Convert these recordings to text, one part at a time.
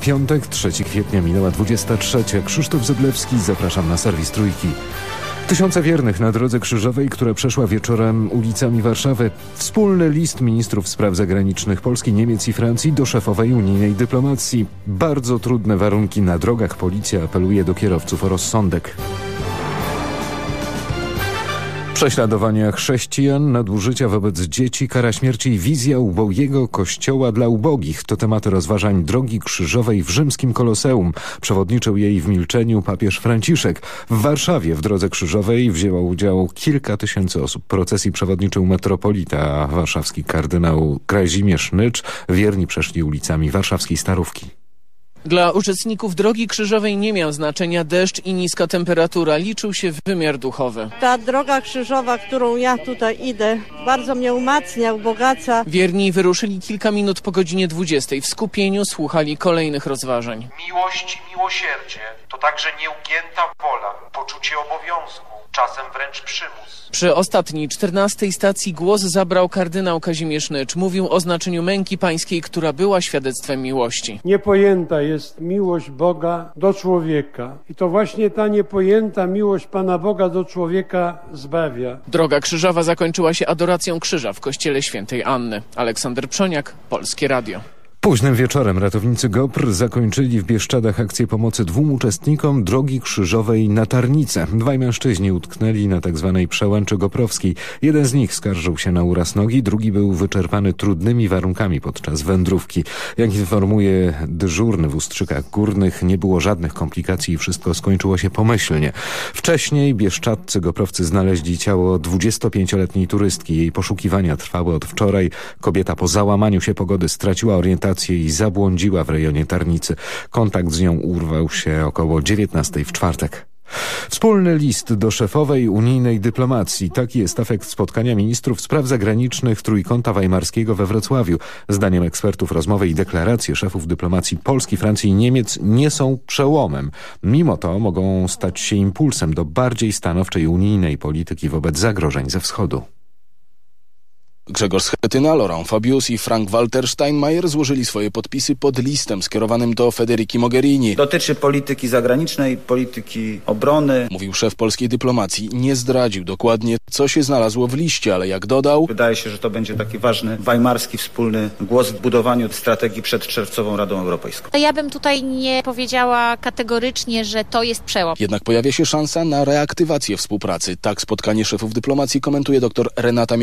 piątek, 3 kwietnia, minęła 23. Krzysztof Zyblewski, zapraszam na serwis Trójki. Tysiące wiernych na drodze krzyżowej, która przeszła wieczorem ulicami Warszawy. Wspólny list ministrów spraw zagranicznych Polski, Niemiec i Francji do szefowej unijnej dyplomacji. Bardzo trudne warunki na drogach. Policja apeluje do kierowców o rozsądek. Prześladowania chrześcijan, nadużycia wobec dzieci, kara śmierci i wizja ubogiego kościoła dla ubogich to tematy rozważań Drogi Krzyżowej w rzymskim Koloseum. Przewodniczył jej w milczeniu papież Franciszek. W Warszawie w Drodze Krzyżowej wzięło udział kilka tysięcy osób. Procesji przewodniczył metropolita warszawski kardynał Kazimierz Nycz. Wierni przeszli ulicami warszawskiej Starówki. Dla uczestników Drogi Krzyżowej nie miał znaczenia deszcz i niska temperatura, liczył się wymiar duchowy. Ta droga krzyżowa, którą ja tutaj idę, bardzo mnie umacnia, ubogaca. Wierni wyruszyli kilka minut po godzinie 20. W skupieniu słuchali kolejnych rozważań. Miłość i miłosierdzie to także nieugięta wola, poczucie obowiązku, czasem wręcz przymus. Przy ostatniej, czternastej stacji głos zabrał kardynał Kazimierz Nycz. Mówił o znaczeniu męki pańskiej, która była świadectwem miłości. Niepojęta jest miłość Boga do człowieka. I to właśnie ta niepojęta miłość Pana Boga do człowieka zbawia. Droga krzyżowa zakończyła się adoracją krzyża w kościele świętej Anny. Aleksander Przoniak, Polskie Radio. Późnym wieczorem ratownicy GOPR zakończyli w Bieszczadach akcję pomocy dwóm uczestnikom drogi krzyżowej na Tarnicę. Dwaj mężczyźni utknęli na tzw. Tak przełęczy goprowskiej. Jeden z nich skarżył się na uraz nogi, drugi był wyczerpany trudnymi warunkami podczas wędrówki. Jak informuje dyżurny w Ustrzykach Górnych, nie było żadnych komplikacji i wszystko skończyło się pomyślnie. Wcześniej bieszczadcy goprowcy znaleźli ciało 25-letniej turystki. Jej poszukiwania trwały od wczoraj. Kobieta po załamaniu się pogody straciła orientację i zabłądziła w rejonie Tarnicy. Kontakt z nią urwał się około 19 w czwartek. Wspólny list do szefowej unijnej dyplomacji. Taki jest efekt spotkania ministrów spraw zagranicznych Trójkąta Weimarskiego we Wrocławiu. Zdaniem ekspertów rozmowy i deklaracje szefów dyplomacji Polski, Francji i Niemiec nie są przełomem. Mimo to mogą stać się impulsem do bardziej stanowczej unijnej polityki wobec zagrożeń ze wschodu. Grzegorz Schetyna, Laurent Fabius i Frank Walter Steinmeier złożyli swoje podpisy pod listem skierowanym do Federiki Mogherini. Dotyczy polityki zagranicznej, polityki obrony. Mówił szef polskiej dyplomacji. Nie zdradził dokładnie, co się znalazło w liście, ale jak dodał... Wydaje się, że to będzie taki ważny weimarski wspólny głos w budowaniu strategii przed czerwcową Radą Europejską. Ja bym tutaj nie powiedziała kategorycznie, że to jest przełom. Jednak pojawia się szansa na reaktywację współpracy. Tak spotkanie szefów dyplomacji komentuje dr Renata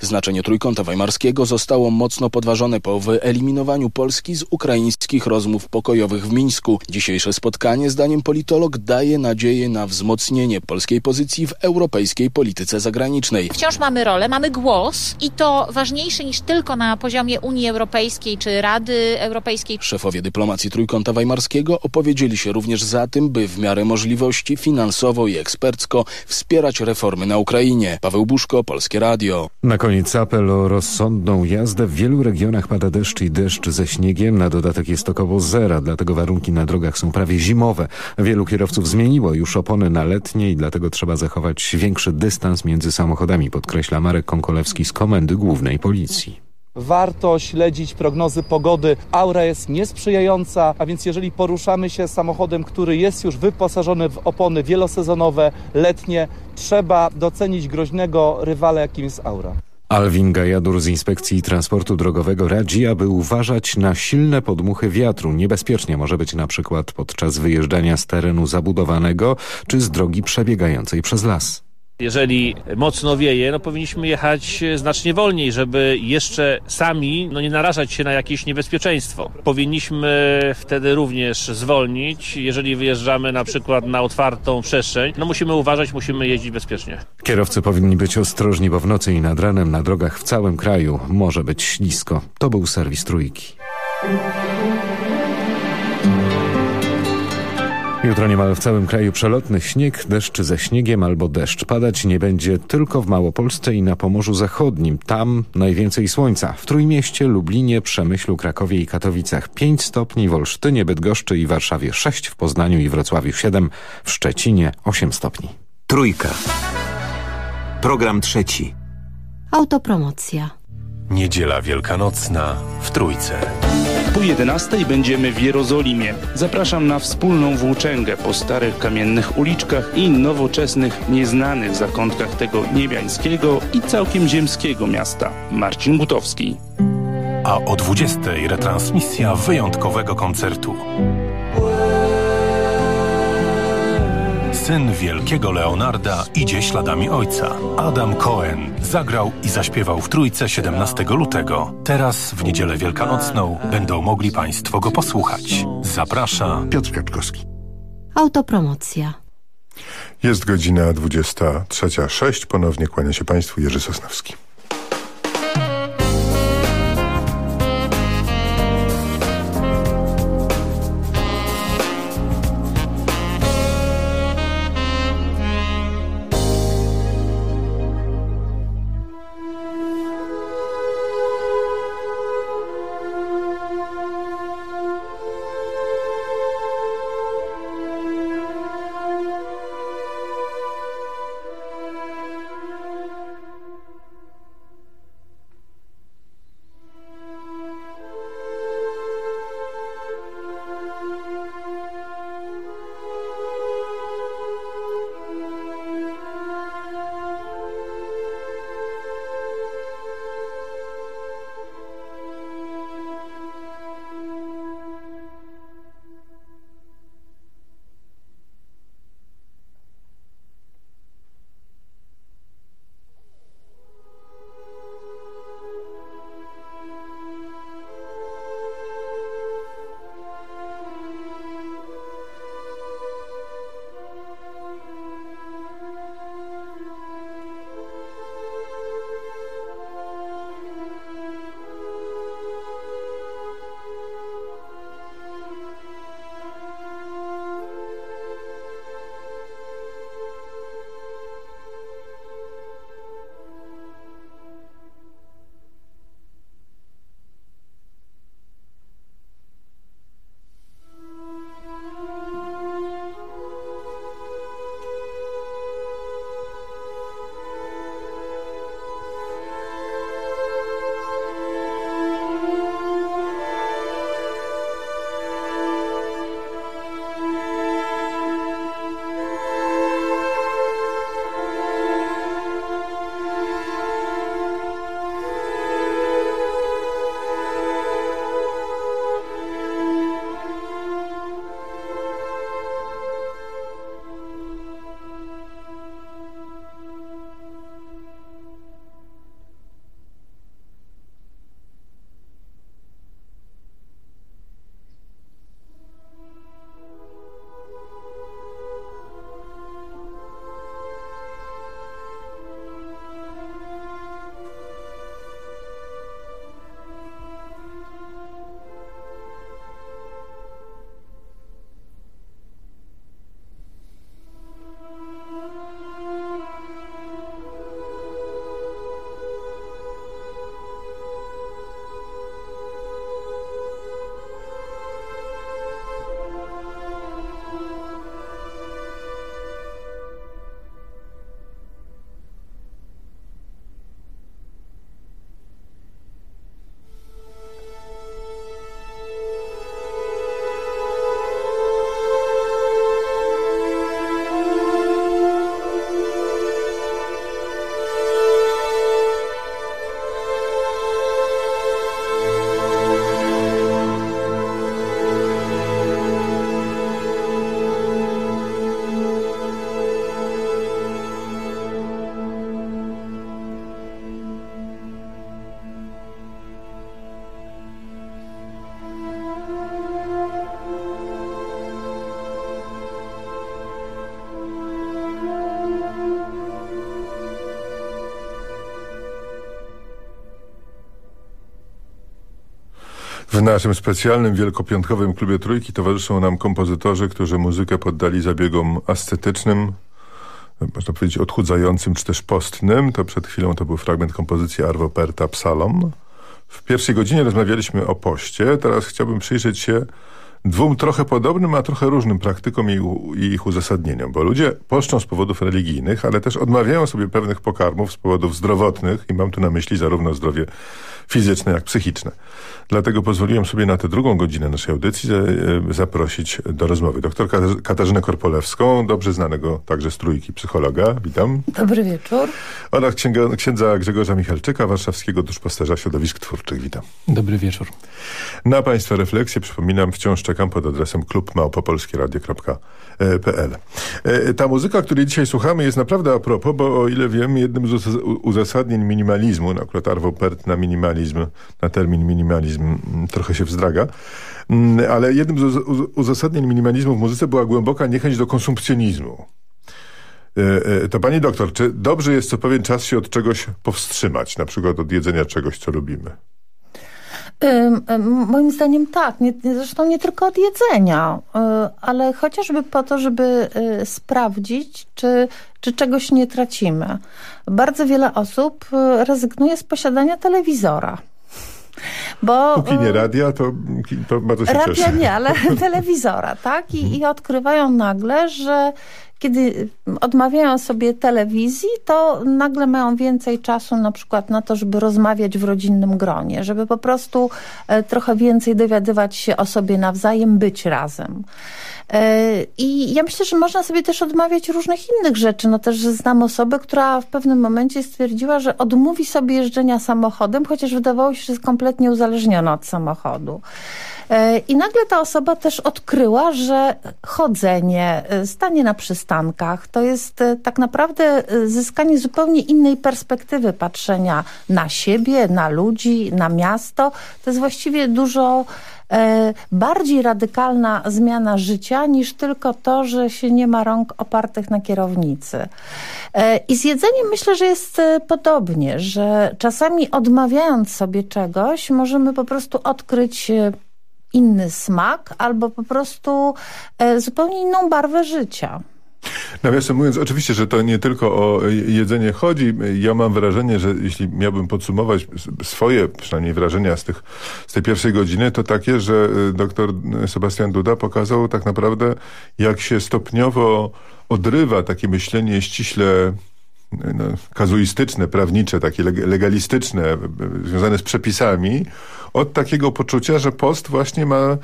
Znaczenie Trójkąta Weimarskiego zostało mocno podważone po wyeliminowaniu Polski z ukraińskich rozmów pokojowych w Mińsku. Dzisiejsze spotkanie, zdaniem politolog, daje nadzieję na wzmocnienie polskiej pozycji w europejskiej polityce zagranicznej. Wciąż mamy rolę, mamy głos i to ważniejszy niż tylko na poziomie Unii Europejskiej czy Rady Europejskiej. Szefowie dyplomacji Trójkąta Weimarskiego opowiedzieli się również za tym, by w miarę możliwości finansowo i ekspercko wspierać reformy na Ukrainie. Paweł Buszko, Polskie Radio. Na koniec apel o rozsądną jazdę. W wielu regionach pada deszcz i deszcz ze śniegiem. Na dodatek jest około zera, dlatego warunki na drogach są prawie zimowe. Wielu kierowców zmieniło już opony na letnie i dlatego trzeba zachować większy dystans między samochodami, podkreśla Marek Konkolewski z Komendy Głównej Policji. Warto śledzić prognozy pogody. Aura jest niesprzyjająca, a więc jeżeli poruszamy się samochodem, który jest już wyposażony w opony wielosezonowe, letnie, trzeba docenić groźnego rywala, jakim jest aura. Alwin Gajadur z Inspekcji Transportu Drogowego radzi, aby uważać na silne podmuchy wiatru. Niebezpiecznie może być na przykład podczas wyjeżdżania z terenu zabudowanego czy z drogi przebiegającej przez las. Jeżeli mocno wieje, no powinniśmy jechać znacznie wolniej, żeby jeszcze sami no nie narażać się na jakieś niebezpieczeństwo. Powinniśmy wtedy również zwolnić, jeżeli wyjeżdżamy na przykład na otwartą przestrzeń. No musimy uważać, musimy jeździć bezpiecznie. Kierowcy powinni być ostrożni, bo w nocy i nad ranem na drogach w całym kraju może być ślisko. To był serwis Trójki. Jutro niemal w całym kraju przelotny śnieg, deszcz ze śniegiem albo deszcz. Padać nie będzie tylko w Małopolsce i na Pomorzu Zachodnim. Tam najwięcej słońca. W Trójmieście, Lublinie, Przemyślu, Krakowie i Katowicach 5 stopni, w Olsztynie, Bydgoszczy i Warszawie 6, w Poznaniu i Wrocławiu 7, w Szczecinie 8 stopni. Trójka. Program trzeci. Autopromocja. Niedziela Wielkanocna w Trójce. O 11 będziemy w Jerozolimie. Zapraszam na wspólną włóczęgę po starych kamiennych uliczkach i nowoczesnych, nieznanych zakątkach tego niebiańskiego i całkiem ziemskiego miasta. Marcin Butowski. A o 20 retransmisja wyjątkowego koncertu. Syn wielkiego Leonarda idzie śladami ojca. Adam Cohen zagrał i zaśpiewał w Trójce 17 lutego. Teraz, w niedzielę wielkanocną, będą mogli Państwo go posłuchać. Zaprasza Piotr Kaczkowski. Autopromocja. Jest godzina 23.06. Ponownie kłania się Państwu Jerzy Sosnowski. W naszym specjalnym wielkopiątkowym klubie Trójki towarzyszą nam kompozytorzy, którzy muzykę poddali zabiegom ascetycznym, można powiedzieć odchudzającym czy też postnym. To przed chwilą to był fragment kompozycji Arvo Perta Psalom. W pierwszej godzinie rozmawialiśmy o poście. Teraz chciałbym przyjrzeć się dwóm trochę podobnym, a trochę różnym praktykom i, i ich uzasadnieniom. Bo ludzie poszczą z powodów religijnych, ale też odmawiają sobie pewnych pokarmów z powodów zdrowotnych i mam tu na myśli zarówno zdrowie fizyczne, jak psychiczne. Dlatego pozwoliłem sobie na tę drugą godzinę naszej audycji e, zaprosić do rozmowy doktor Katarzynę Korpolewską, dobrze znanego także z trójki psychologa. Witam. Dobry wieczór. Oraz księga, księdza Grzegorza Michalczyka, warszawskiego duszpasterza środowisk twórczych. Witam. Dobry wieczór. Na Państwa refleksję przypominam, wciąż czekam pod adresem klubmałpopolskieradio.pl. E, ta muzyka, której dzisiaj słuchamy jest naprawdę a propos, bo o ile wiem, jednym z uzasadnień minimalizmu, na akurat Arvo Pärt na minimalizm, na termin minimalizm mm, trochę się wzdraga, mm, ale jednym z uzasadnień minimalizmu w muzyce była głęboka niechęć do konsumpcjonizmu. E, e, to pani doktor, czy dobrze jest co pewien czas się od czegoś powstrzymać, na przykład od jedzenia czegoś, co lubimy? Moim zdaniem tak, nie, zresztą nie tylko od jedzenia, e, ale chociażby po to, żeby sprawdzić, czy, czy czegoś nie tracimy. Bardzo wiele osób rezygnuje z posiadania telewizora. Bo, Póki nie radia, to, to bardzo się radia cieszę. Nie, ale telewizora, tak? I, I odkrywają nagle, że kiedy odmawiają sobie telewizji, to nagle mają więcej czasu na przykład na to, żeby rozmawiać w rodzinnym gronie, żeby po prostu e, trochę więcej dowiadywać się o sobie nawzajem, być razem. I ja myślę, że można sobie też odmawiać różnych innych rzeczy. No też znam osobę, która w pewnym momencie stwierdziła, że odmówi sobie jeżdżenia samochodem, chociaż wydawało się, że jest kompletnie uzależniona od samochodu. E, I nagle ta osoba też odkryła, że chodzenie, e, stanie na przystankach to jest e, tak naprawdę zyskanie zupełnie innej perspektywy patrzenia na siebie, na ludzi, na miasto. To jest właściwie dużo bardziej radykalna zmiana życia niż tylko to, że się nie ma rąk opartych na kierownicy. I z jedzeniem myślę, że jest podobnie, że czasami odmawiając sobie czegoś, możemy po prostu odkryć inny smak albo po prostu e, zupełnie inną barwę życia. Nawiasem mówiąc, oczywiście, że to nie tylko o jedzenie chodzi. Ja mam wrażenie, że jeśli miałbym podsumować swoje przynajmniej wrażenia z, tych, z tej pierwszej godziny, to takie, że e, doktor Sebastian Duda pokazał tak naprawdę, jak się stopniowo odrywa takie myślenie ściśle no, kazuistyczne, prawnicze, takie legalistyczne, związane z przepisami, od takiego poczucia, że post właśnie ma...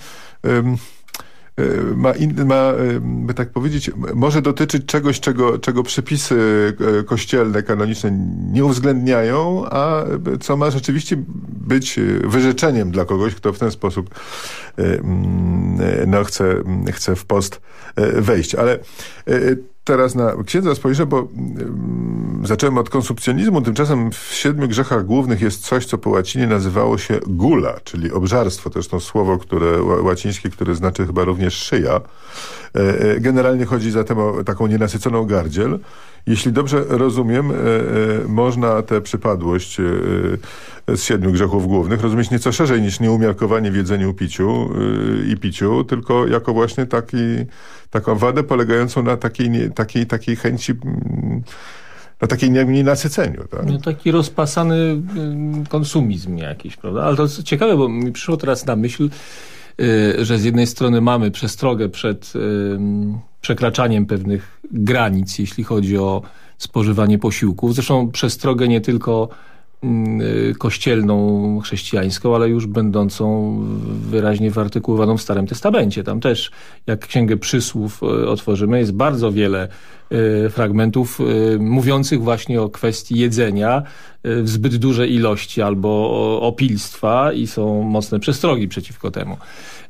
ma, in, ma, by tak powiedzieć, może dotyczyć czegoś, czego, czego przepisy e, kościelne, kanoniczne nie uwzględniają, a co ma rzeczywiście być wyrzeczeniem dla kogoś, kto w ten sposób no, chce, chce w post wejść. Ale teraz na księdza spojrzę, bo um, zacząłem od konsumpcjonizmu, tymczasem w siedmiu grzechach głównych jest coś, co po łacinie nazywało się gula, czyli obżarstwo, też to słowo które, łacińskie, które znaczy chyba również szyja. E, e, generalnie chodzi zatem o taką nienasyconą gardziel. Jeśli dobrze rozumiem, e, można tę przypadłość z siedmiu grzechów głównych rozumieć nieco szerzej niż nieumiarkowanie w jedzeniu piciu i piciu, tylko jako właśnie taki, taką wadę polegającą na takiej, takiej, takiej chęci mm, na takiej nienasyceniu. Tak? No, taki rozpasany konsumizm jakiś, prawda? Ale to ciekawe, bo mi przyszło teraz na myśl, że z jednej strony mamy przestrogę przed przekraczaniem pewnych granic, jeśli chodzi o spożywanie posiłków. Zresztą przestrogę nie tylko mm, y, kościelną, chrześcijańską, ale już będącą wyraźnie wyartykułowaną w Starym Testamencie. Tam też, jak Księgę Przysłów y, otworzymy, jest bardzo wiele fragmentów mówiących właśnie o kwestii jedzenia w zbyt dużej ilości albo opilstwa i są mocne przestrogi przeciwko temu.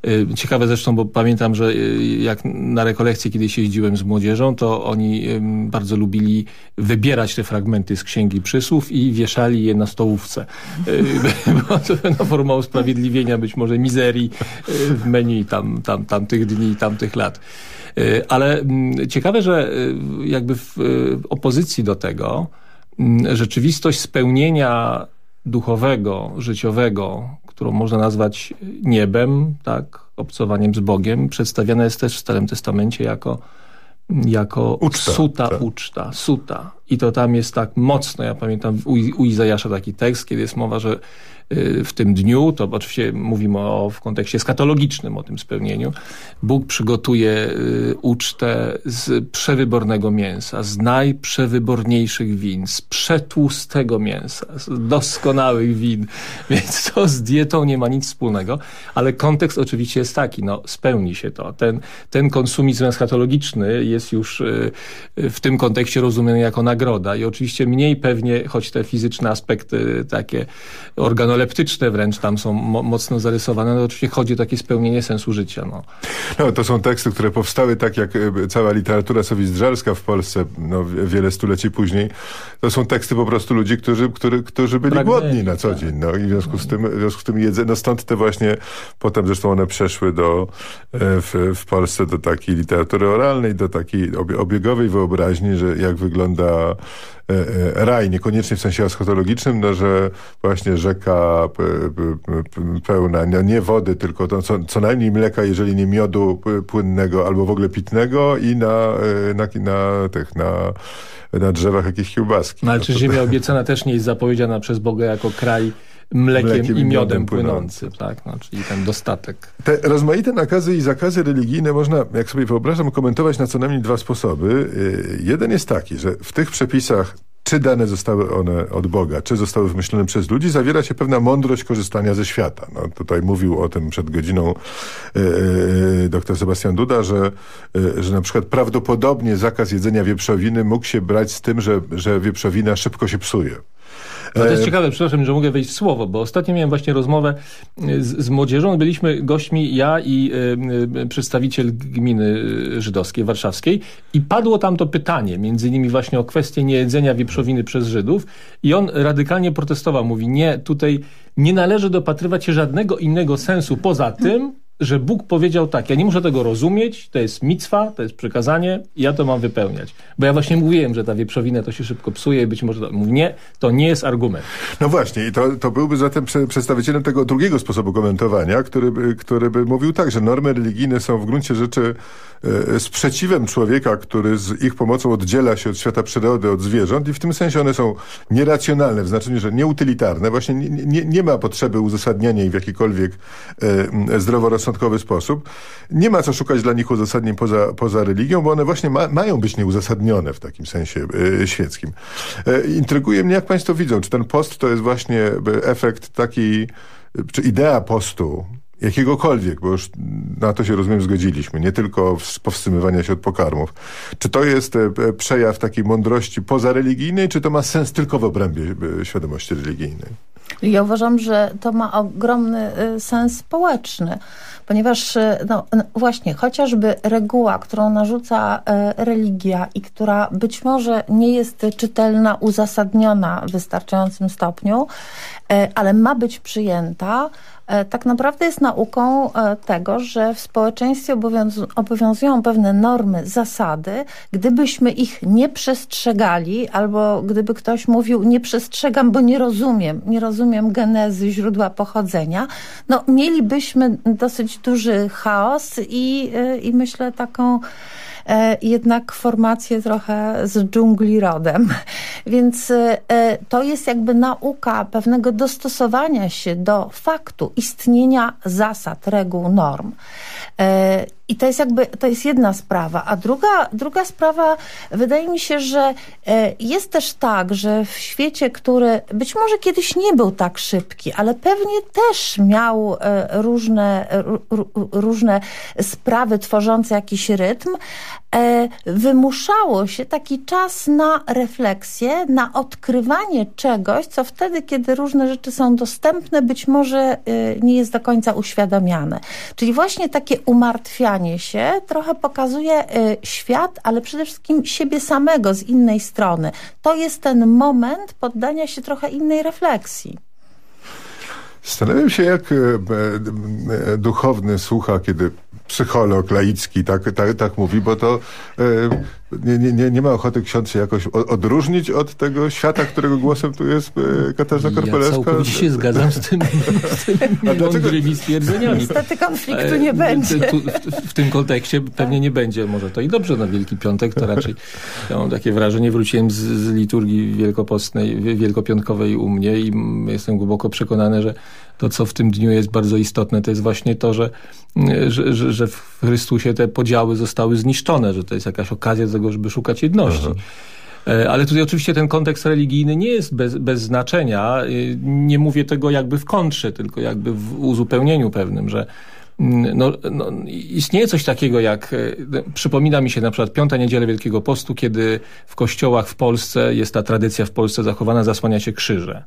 Y, ciekawe zresztą, bo pamiętam, że y, jak na rekolekcje kiedyś jeździłem z młodzieżą, to oni bardzo lubili wybierać te fragmenty z Księgi Przysłów i wieszali je na stołówce. Y, była to pewna forma usprawiedliwienia być może mizerii w menu tam, tam, tamtych dni, tamtych lat. Ale ciekawe, że jakby w opozycji do tego rzeczywistość spełnienia duchowego, życiowego, którą można nazwać niebem, tak, obcowaniem z Bogiem, przedstawiana jest też w Starym Testamencie jako, jako uczta, suta tak. uczta, suta. I to tam jest tak mocno, ja pamiętam u, u Izajasza taki tekst, kiedy jest mowa, że y, w tym dniu, to oczywiście mówimy o, w kontekście skatologicznym o tym spełnieniu, Bóg przygotuje y, ucztę z przewybornego mięsa, z najprzewyborniejszych win, z przetłustego mięsa, z doskonałych win, więc to z dietą nie ma nic wspólnego, ale kontekst oczywiście jest taki, no spełni się to. Ten, ten konsumizm eschatologiczny jest już y, w tym kontekście rozumiany jako nagroda. I oczywiście mniej pewnie, choć te fizyczne aspekty takie organoleptyczne wręcz tam są mo mocno zarysowane, no oczywiście chodzi o takie spełnienie sensu życia. No. no to są teksty, które powstały tak jak e, cała literatura sowizdrzalska w Polsce no, wiele stuleci później. To są teksty po prostu ludzi, którzy, którzy, którzy byli Pragnieni, głodni na co tak. dzień. No, I w związku z tym, w związku z tym jedzę, no stąd te właśnie, potem zresztą one przeszły do, e, w, w Polsce do takiej literatury oralnej, do takiej obiegowej wyobraźni, że jak wygląda raj, niekoniecznie w sensie eschatologicznym, no, że właśnie rzeka pełna no, nie wody, tylko to, co, co najmniej mleka, jeżeli nie miodu płynnego albo w ogóle pitnego i na, e, na, na tych, na na drzewach jakieś kiełbaski. No, ale czy no ziemia obiecana też nie jest zapowiedziana przez Boga jako kraj mlekiem, mlekiem i miodem płynący, płynący. tak? No, czyli ten dostatek. Te rozmaite nakazy i zakazy religijne można, jak sobie wyobrażam, komentować na co najmniej dwa sposoby. Y, jeden jest taki, że w tych przepisach czy dane zostały one od Boga, czy zostały wymyślone przez ludzi, zawiera się pewna mądrość korzystania ze świata. No, tutaj mówił o tym przed godziną yy, dr Sebastian Duda, że, yy, że na przykład prawdopodobnie zakaz jedzenia wieprzowiny mógł się brać z tym, że, że wieprzowina szybko się psuje. No to jest e, ciekawe, przepraszam, że mogę wejść w słowo, bo ostatnio miałem właśnie rozmowę z, z młodzieżą. Byliśmy gośćmi, ja i y, przedstawiciel gminy żydowskiej, warszawskiej i padło tam to pytanie, między innymi właśnie o kwestię niejedzenia wieprzowiny przez Żydów i on radykalnie protestował. Mówi, nie, tutaj nie należy dopatrywać się żadnego innego sensu poza tym, że Bóg powiedział tak, ja nie muszę tego rozumieć, to jest mitwa, to jest przykazanie ja to mam wypełniać. Bo ja właśnie mówiłem, że ta wieprzowina to się szybko psuje i być może to... Mówi, nie, to nie jest argument. No właśnie i to, to byłby zatem przedstawicielem tego drugiego sposobu komentowania, który który by mówił tak, że normy religijne są w gruncie rzeczy e, sprzeciwem człowieka, który z ich pomocą oddziela się od świata przyrody, od zwierząt i w tym sensie one są nieracjonalne, w znaczeniu, że nieutylitarne. Właśnie nie, nie, nie ma potrzeby uzasadniania ich w jakikolwiek e, rozsądkowy sposób. Nie ma co szukać dla nich uzasadnień poza, poza religią, bo one właśnie ma, mają być nieuzasadnione w takim sensie y, świeckim. Y, intryguje mnie, jak państwo widzą, czy ten post to jest właśnie efekt taki, czy idea postu, jakiegokolwiek, bo już na to się rozumiem zgodziliśmy, nie tylko powstrzymywania się od pokarmów. Czy to jest przejaw takiej mądrości pozareligijnej, czy to ma sens tylko w obrębie świadomości religijnej? Ja uważam, że to ma ogromny sens społeczny ponieważ e, no, właśnie chociażby reguła, którą narzuca e, religia i która być może nie jest czytelna, uzasadniona w wystarczającym stopniu, e, ale ma być przyjęta, tak naprawdę jest nauką e, tego, że w społeczeństwie obowiązują pewne normy, zasady. Gdybyśmy ich nie przestrzegali, albo gdyby ktoś mówił, nie przestrzegam, bo nie rozumiem, nie rozumiem genezy, źródła pochodzenia, no mielibyśmy dosyć duży chaos i, e, i myślę taką E, jednak formację trochę z dżungli rodem. Więc e, to jest jakby nauka pewnego dostosowania się do faktu istnienia zasad, reguł, norm. E, I to jest jakby, to jest jedna sprawa. A druga, druga sprawa, wydaje mi się, że jest też tak, że w świecie, który być może kiedyś nie był tak szybki, ale pewnie też miał różne, różne sprawy tworzące jakiś rytm, E, wymuszało się taki czas na refleksję, na odkrywanie czegoś, co wtedy, kiedy różne rzeczy są dostępne, być może e, nie jest do końca uświadamiane. Czyli właśnie takie umartwianie się trochę pokazuje e, świat, ale przede wszystkim siebie samego z innej strony. To jest ten moment poddania się trochę innej refleksji. Zastanawiam się, jak duchowny słucha, kiedy psycholog laicki tak, tak, tak mówi, bo to nie, nie, nie, nie ma ochoty ksiądz się jakoś odróżnić od tego świata, którego głosem tu jest e, Katarzyna Korpelewska? Ja całkowicie się zgadzam z, tym, z tymi mądrymi stwierdzeniami. Niestety konfliktu nie będzie. Tu, w, w, tym kontekście pewnie nie będzie. Może to i dobrze na Wielki Piątek, to raczej ja mam takie wrażenie, wróciłem z, z liturgii wielkopostnej, wielkopiątkowej u mnie i jestem głęboko przekonany, że to, co w tym dniu jest bardzo istotne, to jest właśnie to, że, że, że, że w Chrystusie te podziały zostały zniszczone, że to jest jakaś okazja do tego, żeby szukać jedności. Aha. E, ale tutaj oczywiście ten kontekst religijny nie jest bez, bez znaczenia. E, nie mówię tego jakby w kontrze, tylko jakby w uzupełnieniu pewnym, że mm, no, no, istnieje coś takiego jak, e, przypomina mi się na przykład piąta niedziela Wielkiego Postu, kiedy w kościołach w Polsce jest ta tradycja w Polsce zachowana, zasłania się krzyże.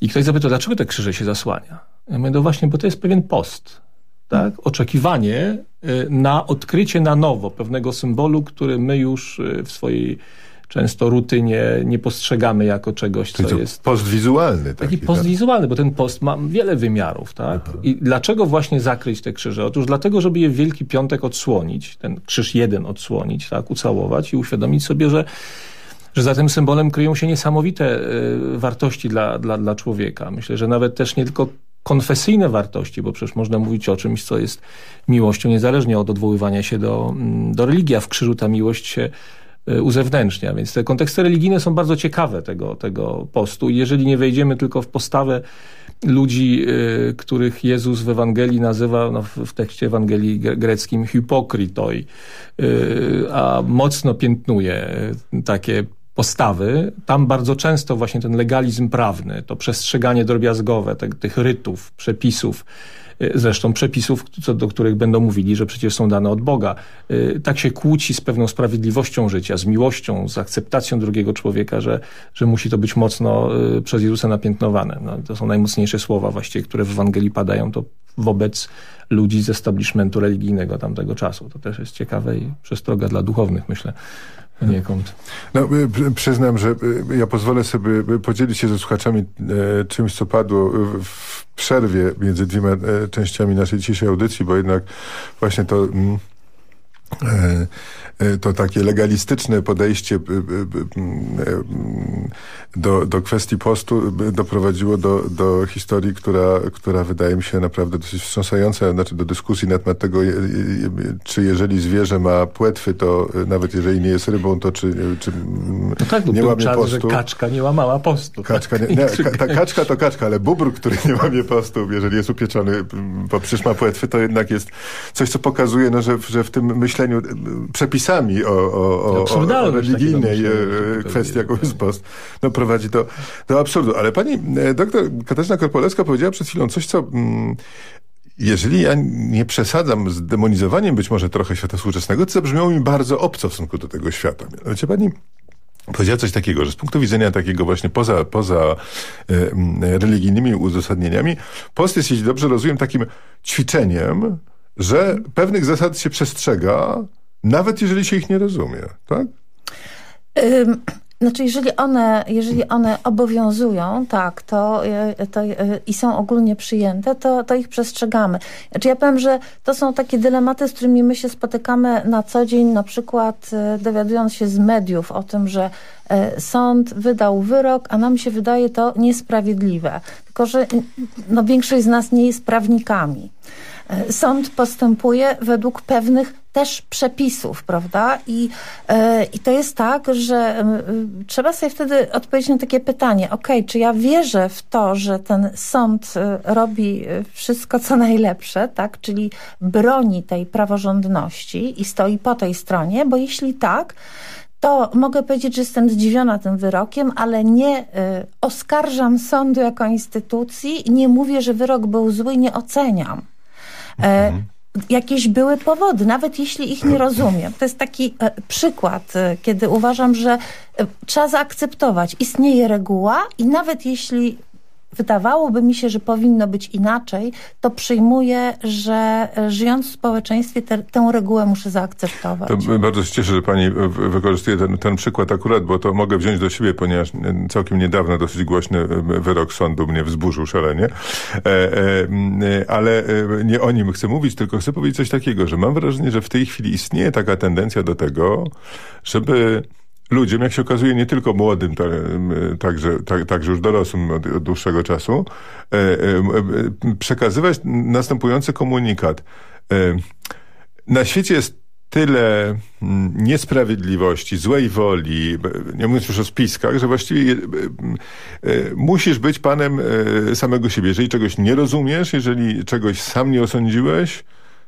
I ktoś zapytał, dlaczego te krzyże się zasłania? Ja mówię, no właśnie, bo to jest pewien post. Tak? Oczekiwanie na odkrycie na nowo pewnego symbolu, który my już y, w swojej często rutynie nie postrzegamy jako czegoś, co to jest... post wizualny. Taki, taki post wizualny, bo ten post ma wiele wymiarów. tak? Aha. I dlaczego właśnie zakryć te krzyże? Otóż dlatego, żeby je w Wielki Piątek odsłonić, ten krzyż jeden odsłonić, tak? ucałować i uświadomić sobie, że że za tym symbolem kryją się niesamowite y, wartości dla, dla, dla człowieka. Myślę, że nawet też nie tylko konfesyjne wartości, bo przecież można mówić o czymś, co jest miłością, niezależnie od odwoływania się do, mm, do religii, a w krzyżu ta miłość się y, uzewnętrznia. Więc te konteksty religijne są bardzo ciekawe tego, tego postu. Jeżeli nie wejdziemy tylko w postawę ludzi, y, których Jezus w Ewangelii nazywa, no w tekście Ewangelii greckim hipokritoi, a mocno piętnuje takie postawy, tam bardzo często właśnie ten legalizm prawny, to przestrzeganie drobiazgowe te, tych rytów, przepisów, y, zresztą przepisów, co do których będą mówili, że przecież są dane od Boga, y, tak się kłóci z pewną sprawiedliwością życia, z miłością, z akceptacją drugiego człowieka, że, że musi to być mocno y, przez Jezusa napiętnowane. No, to są najmocniejsze słowa właściwie, które w Ewangelii padają, to wobec ludzi z establishmentu religijnego tamtego czasu. To też jest ciekawe i przestroga dla duchownych, myślę poniekąd. No, przyznam, że ja pozwolę sobie podzielić się ze słuchaczami czymś, co padło w przerwie między dwiema częściami naszej dzisiejszej audycji, bo jednak właśnie to... Mm, to takie legalistyczne podejście do, do kwestii postu doprowadziło do, do historii, która, która wydaje mi się naprawdę dosyć wstrząsająca, znaczy do dyskusji na temat tego, czy jeżeli zwierzę ma płetwy, to nawet jeżeli nie jest rybą, to czy, czy no tak, nie łamie czas, postu. Że kaczka nie łamała postu. Kaczka, nie, nie, ta kaczka to kaczka, ale bubr, który nie łamie postu, jeżeli jest upieczony, bo przecież ma płetwy, to jednak jest coś, co pokazuje, no, że, że w tym myśleniu przepisami przepisami o, o, o, o religijnej e, kwestii, jaką jest post, no prowadzi to do absurdu. Ale pani doktor Katarzyna Korpolewska powiedziała przed chwilą coś, co... Mm, jeżeli ja nie przesadzam z demonizowaniem być może trochę świata współczesnego, to zabrzmiało mi bardzo obco w stosunku do tego świata. Mianowicie pani powiedziała coś takiego, że z punktu widzenia takiego właśnie poza, poza e, religijnymi uzasadnieniami, post jest, jeśli dobrze rozumiem, takim ćwiczeniem, że pewnych zasad się przestrzega, nawet jeżeli się ich nie rozumie, tak? Ym, znaczy, jeżeli one, jeżeli one obowiązują, tak, to, e, to e, i są ogólnie przyjęte, to, to ich przestrzegamy. Znaczy, ja powiem, że to są takie dylematy, z którymi my się spotykamy na co dzień, na przykład e, dowiadując się z mediów o tym, że sąd wydał wyrok, a nam się wydaje to niesprawiedliwe. Tylko, że no, większość z nas nie jest prawnikami. Sąd postępuje według pewnych też przepisów, prawda? I, e, I to jest tak, że trzeba sobie wtedy odpowiedzieć na takie pytanie, ok, czy ja wierzę w to, że ten sąd e, robi e, wszystko, co najlepsze, tak? Czyli broni tej praworządności i stoi po tej stronie, bo jeśli tak, to mogę powiedzieć, że jestem zdziwiona tym wyrokiem, ale nie y, oskarżam sądu jako instytucji, nie mówię, że wyrok był zły, nie oceniam. Mhm jakieś były powody, nawet jeśli ich nie rozumiem. To jest taki e, przykład, e, kiedy uważam, że e, trzeba zaakceptować. Istnieje reguła i nawet jeśli wydawałoby mi się, że powinno być inaczej, to przyjmuję, że e, żyjąc w społeczeństwie te, tę regułę muszę zaakceptować. To bardzo się cieszę, że pani wykorzystuje ten, ten przykład akurat, bo to mogę wziąć do siebie, ponieważ całkiem niedawno dosyć głośny wyrok sądu mnie wzburzył szalenie. E, e, ale nie o nim chcę mówić, tylko chcę powiedzieć coś takiego, że mam wrażenie, że w tej chwili istnieje taka tendencja do tego, żeby ludziom, jak się okazuje, nie tylko młodym, także, tak, także już dorosłym od, od dłuższego czasu, e, e, e, przekazywać następujący komunikat. Na świecie jest tyle niesprawiedliwości, złej woli, nie mówiąc już o spiskach, że właściwie musisz być panem samego siebie. Jeżeli czegoś nie rozumiesz, jeżeli czegoś sam nie osądziłeś,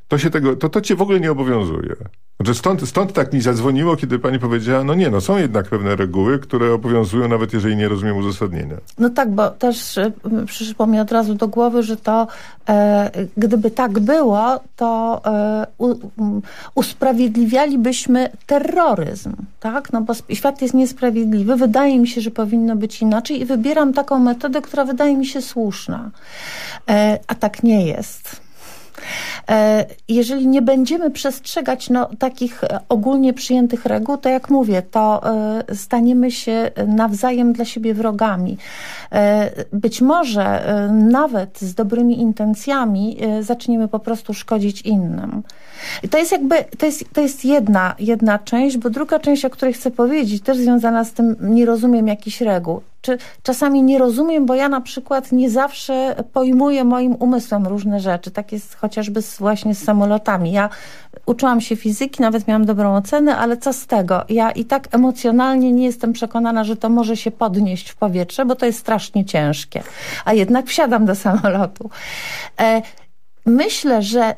to się tego, to, to cię w ogóle nie obowiązuje. Znaczy stąd, stąd tak mi zadzwoniło, kiedy pani powiedziała, no nie, no są jednak pewne reguły, które obowiązują, nawet jeżeli nie rozumiem uzasadnienia. No tak, bo też y, przyszło mi od razu do głowy, że to e, gdyby tak było, to e, u, usprawiedliwialibyśmy terroryzm, tak? No bo świat jest niesprawiedliwy, wydaje mi się, że powinno być inaczej i wybieram taką metodę, która wydaje mi się słuszna. E, a tak nie jest. E, jeżeli nie będziemy przestrzegać no, takich ogólnie przyjętych reguł, to jak mówię, to e, staniemy się nawzajem dla siebie wrogami. E, być może nawet z dobrymi intencjami zaczniemy po prostu szkodzić innym. to jest jakby, to jest, to jest jedna, jedna część, bo druga część, o której chcę powiedzieć, też związana z tym, nie rozumiem jakichś reguł czy czasami nie rozumiem, bo ja na przykład nie zawsze pojmuję moim umysłem różne rzeczy. Tak jest chociażby z, właśnie z samolotami. Ja uczyłam się fizyki, nawet miałam dobrą ocenę, ale co z tego? Ja i tak emocjonalnie nie jestem przekonana, że to może się podnieść w powietrze, bo to jest strasznie ciężkie. A jednak wsiadam do samolotu. E, myślę, że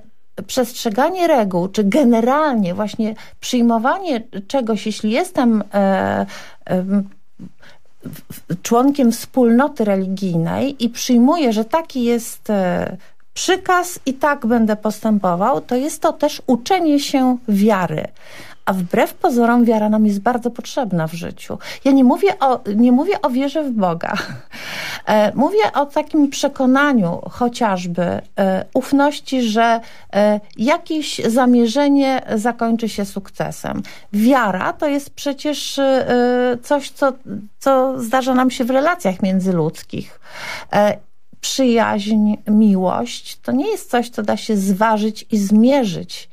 przestrzeganie reguł, czy generalnie właśnie przyjmowanie czegoś, jeśli jestem e, członkiem wspólnoty religijnej i przyjmuję, że taki jest e, przykaz i tak będę postępował, to jest to też uczenie się wiary. A wbrew pozorom wiara nam jest bardzo potrzebna w życiu. Ja nie mówię o, nie mówię o wierze w Boga. E, mówię o takim przekonaniu chociażby e, ufności, że e, jakieś zamierzenie zakończy się sukcesem. Wiara to jest przecież coś, co, co zdarza nam się w relacjach międzyludzkich przyjaźń, miłość to nie jest coś, co da się zważyć i zmierzyć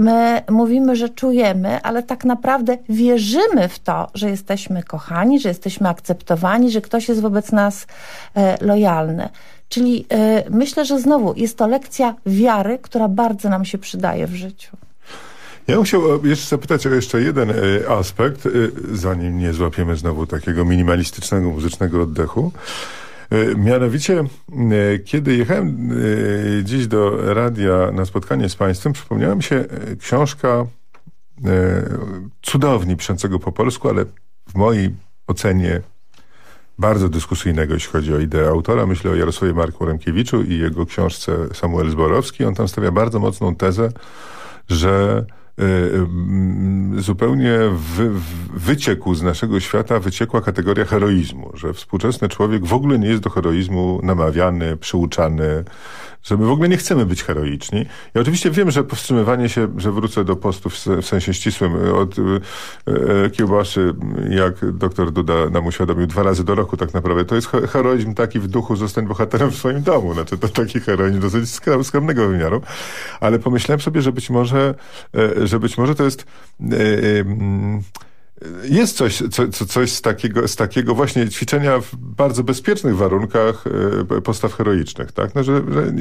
My mówimy, że czujemy, ale tak naprawdę wierzymy w to, że jesteśmy kochani, że jesteśmy akceptowani, że ktoś jest wobec nas e, lojalny. Czyli e, myślę, że znowu jest to lekcja wiary, która bardzo nam się przydaje w życiu. Ja bym chciał jeszcze zapytać o jeszcze jeden e, aspekt, zanim nie złapiemy znowu takiego minimalistycznego muzycznego oddechu. E, mianowicie, e, kiedy jechałem e, dziś do radia na spotkanie z państwem, przypomniała mi się książka cudownie piszącego po polsku, ale w mojej ocenie bardzo dyskusyjnego, jeśli chodzi o ideę autora. Myślę o Jarosławie Marku Remkiewiczu i jego książce Samuel Zborowski. On tam stawia bardzo mocną tezę, że zupełnie wy, wyciekł z naszego świata, wyciekła kategoria heroizmu, że współczesny człowiek w ogóle nie jest do heroizmu namawiany, przyuczany, że my w ogóle nie chcemy być heroiczni. I oczywiście wiem, że powstrzymywanie się, że wrócę do postów w sensie ścisłym od e, kiełbasy, jak doktor Duda nam uświadomił, dwa razy do roku tak naprawdę, to jest heroizm taki w duchu zostań bohaterem w swoim domu. Znaczy to taki heroizm dosyć skromnego wymiaru. Ale pomyślałem sobie, że być może, e, że być może to jest e, jest coś, co, coś z, takiego, z takiego właśnie ćwiczenia w bardzo bezpiecznych warunkach e, postaw heroicznych, tak? No, że, że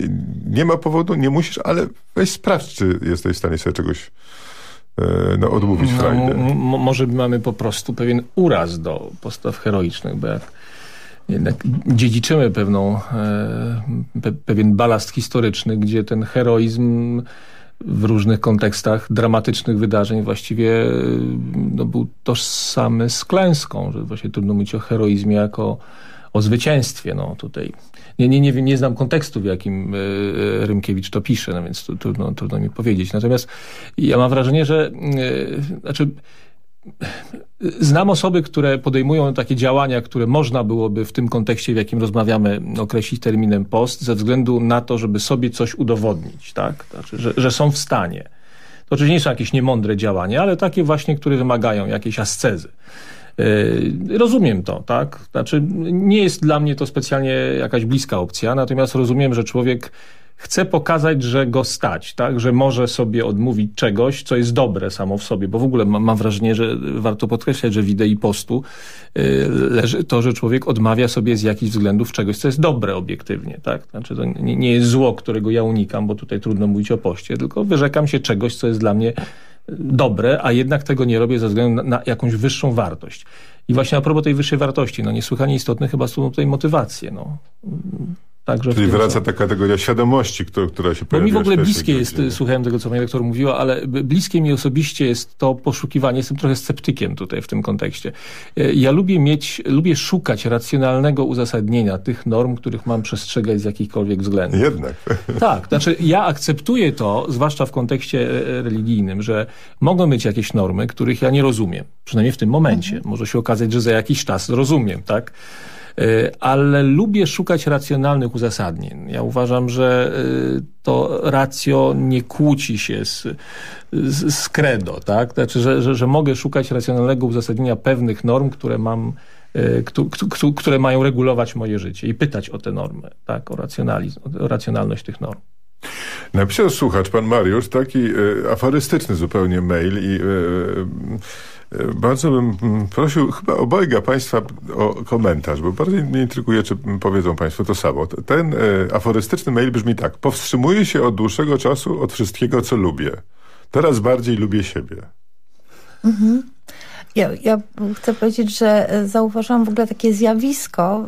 nie ma powodu, nie musisz, ale weź sprawdź, czy jesteś w stanie sobie czegoś e, no, odmówić no, frajdy. Może mamy po prostu pewien uraz do postaw heroicznych, bo jak jednak dziedziczymy pewną, e, pe, pewien balast historyczny, gdzie ten heroizm w różnych kontekstach dramatycznych wydarzeń właściwie no, był tożsamy z klęską, że właśnie trudno mówić o heroizmie jako o zwycięstwie. No, tutaj. Nie, nie, nie, nie znam kontekstu, w jakim y, Rymkiewicz to pisze, no, więc to, trudno, trudno mi powiedzieć. Natomiast ja mam wrażenie, że y, znaczy, Znam osoby, które podejmują takie działania, które można byłoby w tym kontekście, w jakim rozmawiamy, określić terminem post, ze względu na to, żeby sobie coś udowodnić, tak? Znaczy, że, że są w stanie. To oczywiście nie są jakieś niemądre działania, ale takie właśnie, które wymagają jakiejś ascezy. Yy, rozumiem to, tak? Znaczy, nie jest dla mnie to specjalnie jakaś bliska opcja, natomiast rozumiem, że człowiek chce pokazać, że go stać, tak? że może sobie odmówić czegoś, co jest dobre samo w sobie, bo w ogóle mam, wrażenie, że warto podkreślać, że w idei postu yy, leży to, że człowiek odmawia sobie z jakichś względów czegoś, co jest dobre obiektywnie. Tak? Znaczy to nie, jest zło, którego ja unikam, bo tutaj trudno mówić o poście, tylko wyrzekam się czegoś, co jest dla mnie dobre, a jednak tego nie robię ze względu na, na jakąś wyższą wartość. I właśnie a propos tej wyższej wartości, no niesłychanie istotne chyba są tutaj motywacje. No. Także Czyli wraca ta kategoria świadomości, która, która się pojawia. Bo mi w ogóle bliskie jest, słuchałem tego, co pani doktor mówiła, ale bliskie mi osobiście jest to poszukiwanie, jestem trochę sceptykiem tutaj w tym kontekście. E, ja lubię mieć, lubię szukać racjonalnego uzasadnienia tych norm, których mam przestrzegać z jakichkolwiek względów. Jednak. Tak, znaczy ja akceptuję to, zwłaszcza w kontekście e, religijnym, że mogą być jakieś normy, których ja nie rozumiem. Przynajmniej w tym momencie. Mhm. Może się okazać, że za jakiś czas rozumiem, tak? E, ale lubię szukać racjonalnych uzasadnień. Ja uważam, że e, to racjo nie kłóci się z, z, z credo, tak? Znaczy, że, że, że mogę szukać racjonalnego uzasadnienia pewnych norm, które mam e, które mają regulować moje życie i pytać o te normy, tak, o, racjonalizm, o racjonalność tych norm. Napisał słuchacz, pan Mariusz, taki e, aforystyczny zupełnie mail i e, bardzo bym mm, prosił chyba obojga Państwa o komentarz, bo bardzo mnie intryguje, czy powiedzą Państwo to samo. Ten e, aforystyczny mail brzmi tak. Powstrzymuję się od dłuższego czasu od wszystkiego, co lubię. Teraz bardziej lubię siebie. Mhm. Ja, ja chcę powiedzieć, że zauważyłam w ogóle takie zjawisko,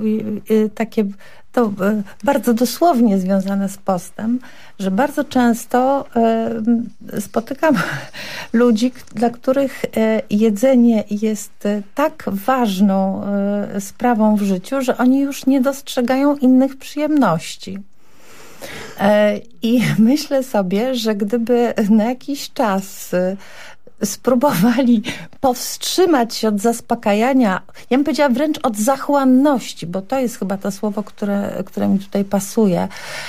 takie to e, bardzo dosłownie związane z postem, że bardzo często e, spotykam ludzi, dla których e, jedzenie jest tak ważną sprawą w życiu, że oni już nie dostrzegają innych przyjemności. I myślę sobie, że gdyby na jakiś czas spróbowali powstrzymać się od zaspokajania, ja bym powiedziała wręcz od zachłanności, bo to jest chyba to słowo, które, które mi tutaj pasuje,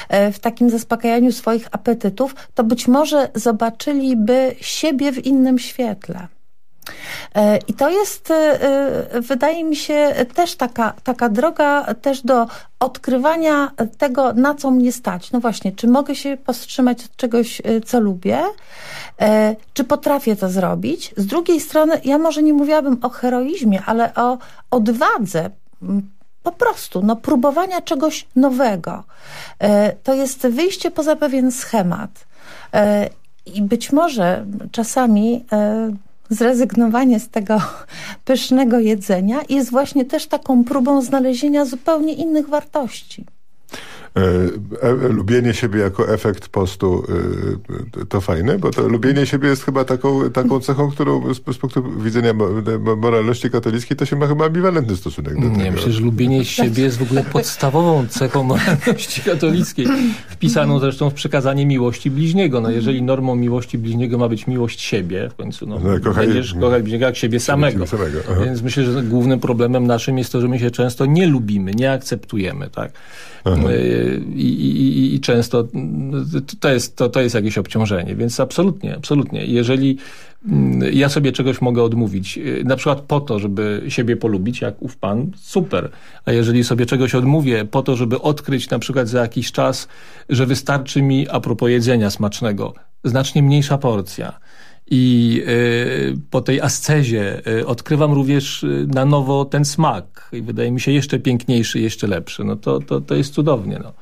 e, w takim zaspokajaniu swoich apetytów, to być może zobaczyliby siebie w innym świetle. E, I to jest, e, wydaje mi się, też taka, taka droga też do odkrywania tego, na co mnie stać. No właśnie, czy mogę się powstrzymać od czegoś, co lubię, E, czy potrafię to zrobić? Z drugiej strony, ja może nie mówiłabym o heroizmie, ale o odwadze po prostu, no, próbowania czegoś nowego. E, to jest wyjście poza pewien schemat. E, I być może czasami zrezygnowanie z tego pysznego jedzenia jest właśnie też taką próbą znalezienia zupełnie innych wartości. E, e, lubienie siebie jako efekt postu e, to fajne, bo to lubienie siebie jest chyba taką, taką cechą, którą z, z punktu widzenia moralności katolickiej to się ma chyba ambiwalentny stosunek do tego. Nie, myślę, że lubienie siebie jest w ogóle podstawową cechą moralności katolickiej, wpisaną zresztą w przekazanie miłości bliźniego. No jeżeli normą miłości bliźniego ma być miłość siebie, w końcu no, no kochaj, będziesz kochać bliźniego jak siebie samego. samego Więc myślę, że głównym problemem naszym jest to, że my się często nie lubimy, nie akceptujemy, tak? I, i, i, często to jest, to, to jest jakieś obciążenie, więc absolutnie, absolutnie. Jeżeli mm, ja sobie czegoś mogę odmówić, y, na przykład po to, żeby siebie polubić, jak ów pan, super. A jeżeli sobie czegoś odmówię po to, żeby odkryć na przykład za jakiś czas, że wystarczy mi, a propos jedzenia smacznego, znacznie mniejsza porcja, i y, po tej ascezie y, odkrywam również y, na nowo ten smak i wydaje mi się jeszcze piękniejszy, jeszcze lepszy. No to, to, to jest cudownie. No.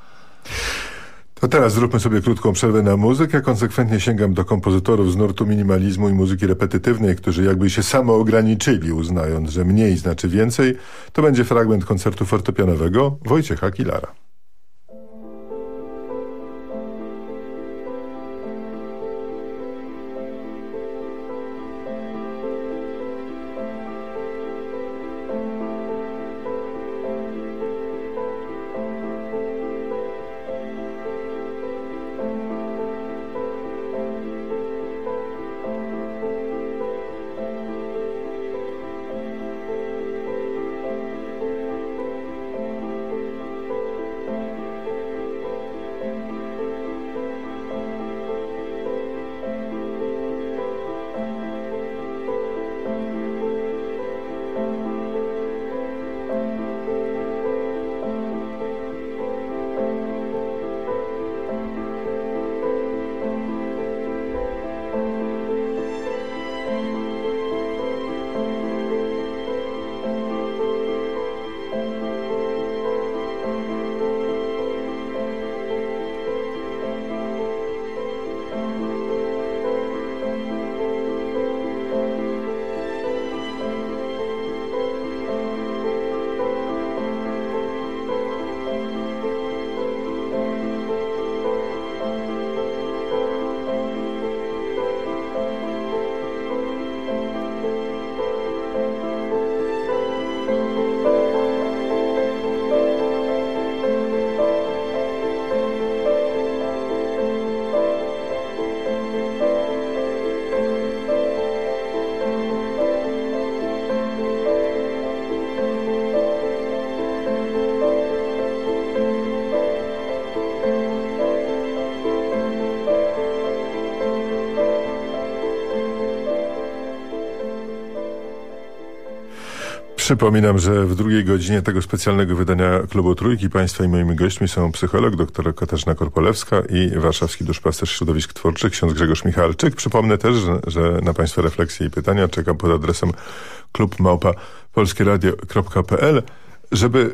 To teraz zróbmy sobie krótką przerwę na muzykę. Konsekwentnie sięgam do kompozytorów z nurtu minimalizmu i muzyki repetytywnej, którzy jakby się samo ograniczyli, uznając, że mniej znaczy więcej. To będzie fragment koncertu fortepianowego Wojciecha Kilara. Przypominam, że w drugiej godzinie tego specjalnego wydania Klubu Trójki Państwa i moimi gośćmi są psycholog dr Katarzyna Korpolewska i warszawski duszpasterz środowisk twórczych ksiądz Grzegorz Michalczyk. Przypomnę też, że, że na Państwa refleksje i pytania czekam pod adresem klubmałpa polskieradio.pl. Żeby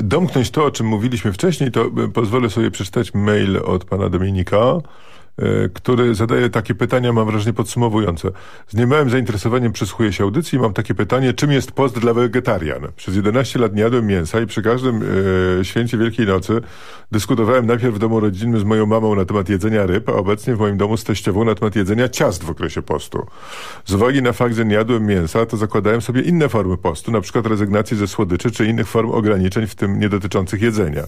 domknąć to, o czym mówiliśmy wcześniej, to pozwolę sobie przeczytać mail od pana Dominika, który zadaje takie pytania, mam wrażenie, podsumowujące. Z niemałym zainteresowaniem przysłuchuję się audycji i mam takie pytanie, czym jest post dla wegetarian? Przez 11 lat nie jadłem mięsa i przy każdym e, święcie Wielkiej Nocy dyskutowałem najpierw w domu rodzinnym z moją mamą na temat jedzenia ryb, a obecnie w moim domu z teściową na temat jedzenia ciast w okresie postu. Z uwagi na fakt, że nie jadłem mięsa, to zakładałem sobie inne formy postu, na przykład rezygnacji ze słodyczy czy innych form ograniczeń, w tym nie dotyczących jedzenia.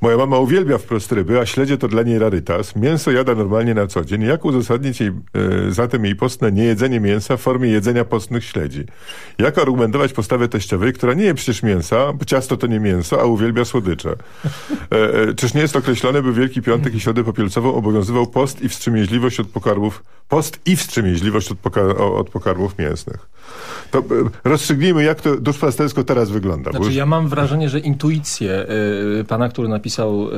Moja mama uwielbia wprost ryby, a śledzie to dla niej rarytas. Mięso jada normalnie na co dzień. Jak uzasadnić jej, e, zatem jej postne niejedzenie mięsa w formie jedzenia postnych śledzi? Jak argumentować postawę teściowej, która nie je przecież mięsa, bo ciasto to nie mięso, a uwielbia słodycze? E, e, czyż nie jest określone, by Wielki Piątek i Środę Popielcową obowiązywał post i wstrzemięźliwość od pokarmów, post i wstrzemięźliwość od, poka od pokarmów mięsnych? To e, rozstrzygnijmy, jak to duszpastersko teraz wygląda. Znaczy, już... Ja mam wrażenie, że intuicje y, pana, który napisał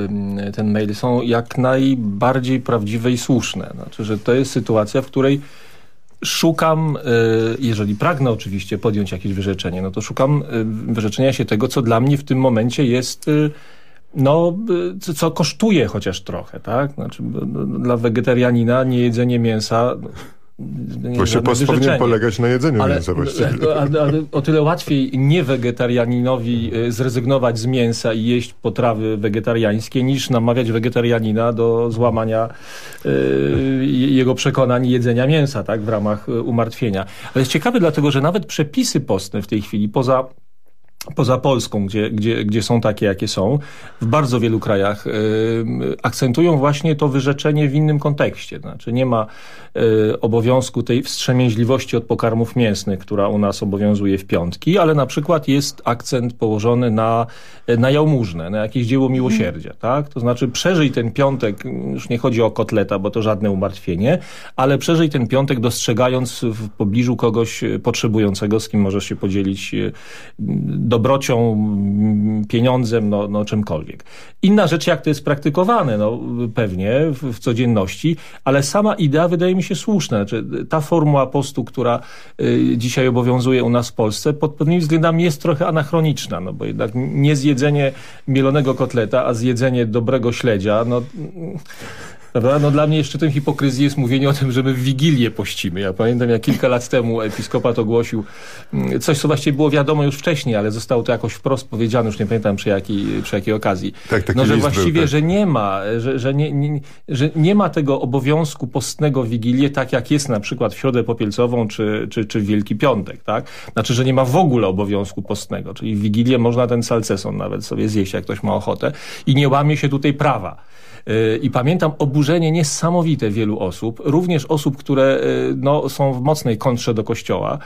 y, ten mail są jak najbardziej prawdziwe i słuszne. Znaczy, że to jest sytuacja, w której szukam, y, jeżeli pragnę oczywiście podjąć jakieś wyrzeczenie, no to szukam wyrzeczenia się tego, co dla mnie w tym momencie jest no, co kosztuje chociaż trochę, tak? Znaczy, no, dla wegetarianina niejedzenie mięsa Post powinien polegać na jedzeniu ale, mięsa właściwie. Ale, ale o tyle łatwiej nie wegetarianinowi y, zrezygnować z mięsa i jeść potrawy wegetariańskie, niż namawiać wegetarianina do złamania y, jego przekonań jedzenia mięsa tak, w ramach y, umartwienia. Ale jest ciekawe dlatego, że nawet przepisy postne w tej chwili, poza poza Polską, gdzie, gdzie, gdzie są takie, jakie są, w bardzo wielu krajach y, akcentują właśnie to wyrzeczenie w innym kontekście. Znaczy nie ma y, obowiązku tej wstrzemięźliwości od pokarmów mięsnych, która u nas obowiązuje w piątki, ale na przykład jest akcent położony na, na jałmużnę, na jakieś dzieło miłosierdzia. Tak? To znaczy przeżyj ten piątek, już nie chodzi o kotleta, bo to żadne umartwienie, ale przeżyj ten piątek dostrzegając w pobliżu kogoś potrzebującego, z kim możesz się podzielić y, dobrocią, pieniądzem, no, no czymkolwiek. Inna rzecz, jak to jest praktykowane, no pewnie w, w codzienności, ale sama idea wydaje mi się słuszna. Znaczy, ta formuła postu, która y, dzisiaj obowiązuje u nas w Polsce, pod pewnymi względami jest trochę anachroniczna, no bo jednak nie zjedzenie mielonego kotleta, a zjedzenie dobrego śledzia, no Prawda? No dla mnie jeszcze tym hipokryzji jest mówienie o tym, że my w Wigilię pościmy. Ja pamiętam, jak kilka lat temu episkopat ogłosił mm, coś, co właściwie było wiadomo już wcześniej, ale zostało to jakoś wprost powiedziane, już nie pamiętam przy jakiej, przy jakiej okazji. Tak, no, że właściwie, był, tak. że nie ma, że, że, nie, nie, że nie ma tego obowiązku postnego w Wigilię, tak jak jest na przykład w Środę Popielcową czy, czy, czy w Wielki Piątek, tak? Znaczy, że nie ma w ogóle obowiązku postnego, czyli w Wigilię można ten salceson nawet sobie zjeść, jak ktoś ma ochotę i nie łamie się tutaj prawa. I pamiętam oburzenie niesamowite wielu osób, również osób, które e, no, są w mocnej kontrze do kościoła.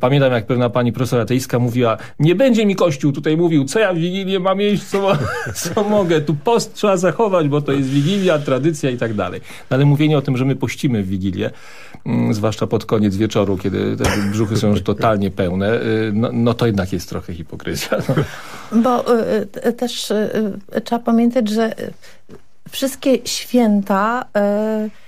Pamiętam, jak pewna pani profesor ateiska mówiła, nie będzie mi kościół tutaj mówił, co ja w Wigilię mam jeść, co, co mogę. Tu post trzeba zachować, bo to jest Wigilia, tradycja i tak dalej. No, ale mówienie o tym, że my pościmy w Wigilię, mm, zwłaszcza pod koniec wieczoru, kiedy te brzuchy są już totalnie pełne, e, no, no to jednak jest trochę hipokryzja. No. Bo y, y, też y, trzeba pamiętać, że wszystkie święta y,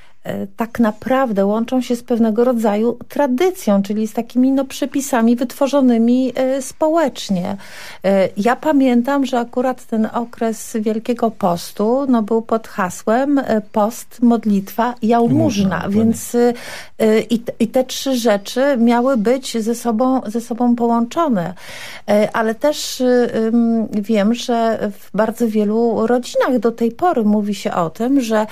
tak naprawdę łączą się z pewnego rodzaju tradycją, czyli z takimi no, przepisami wytworzonymi e, społecznie. E, ja pamiętam, że akurat ten okres Wielkiego Postu no, był pod hasłem post, modlitwa, jałmużna, więc i, i te trzy rzeczy miały być ze sobą, ze sobą połączone. Ale też wiem, że w bardzo wielu rodzinach do tej pory mówi się o tym, że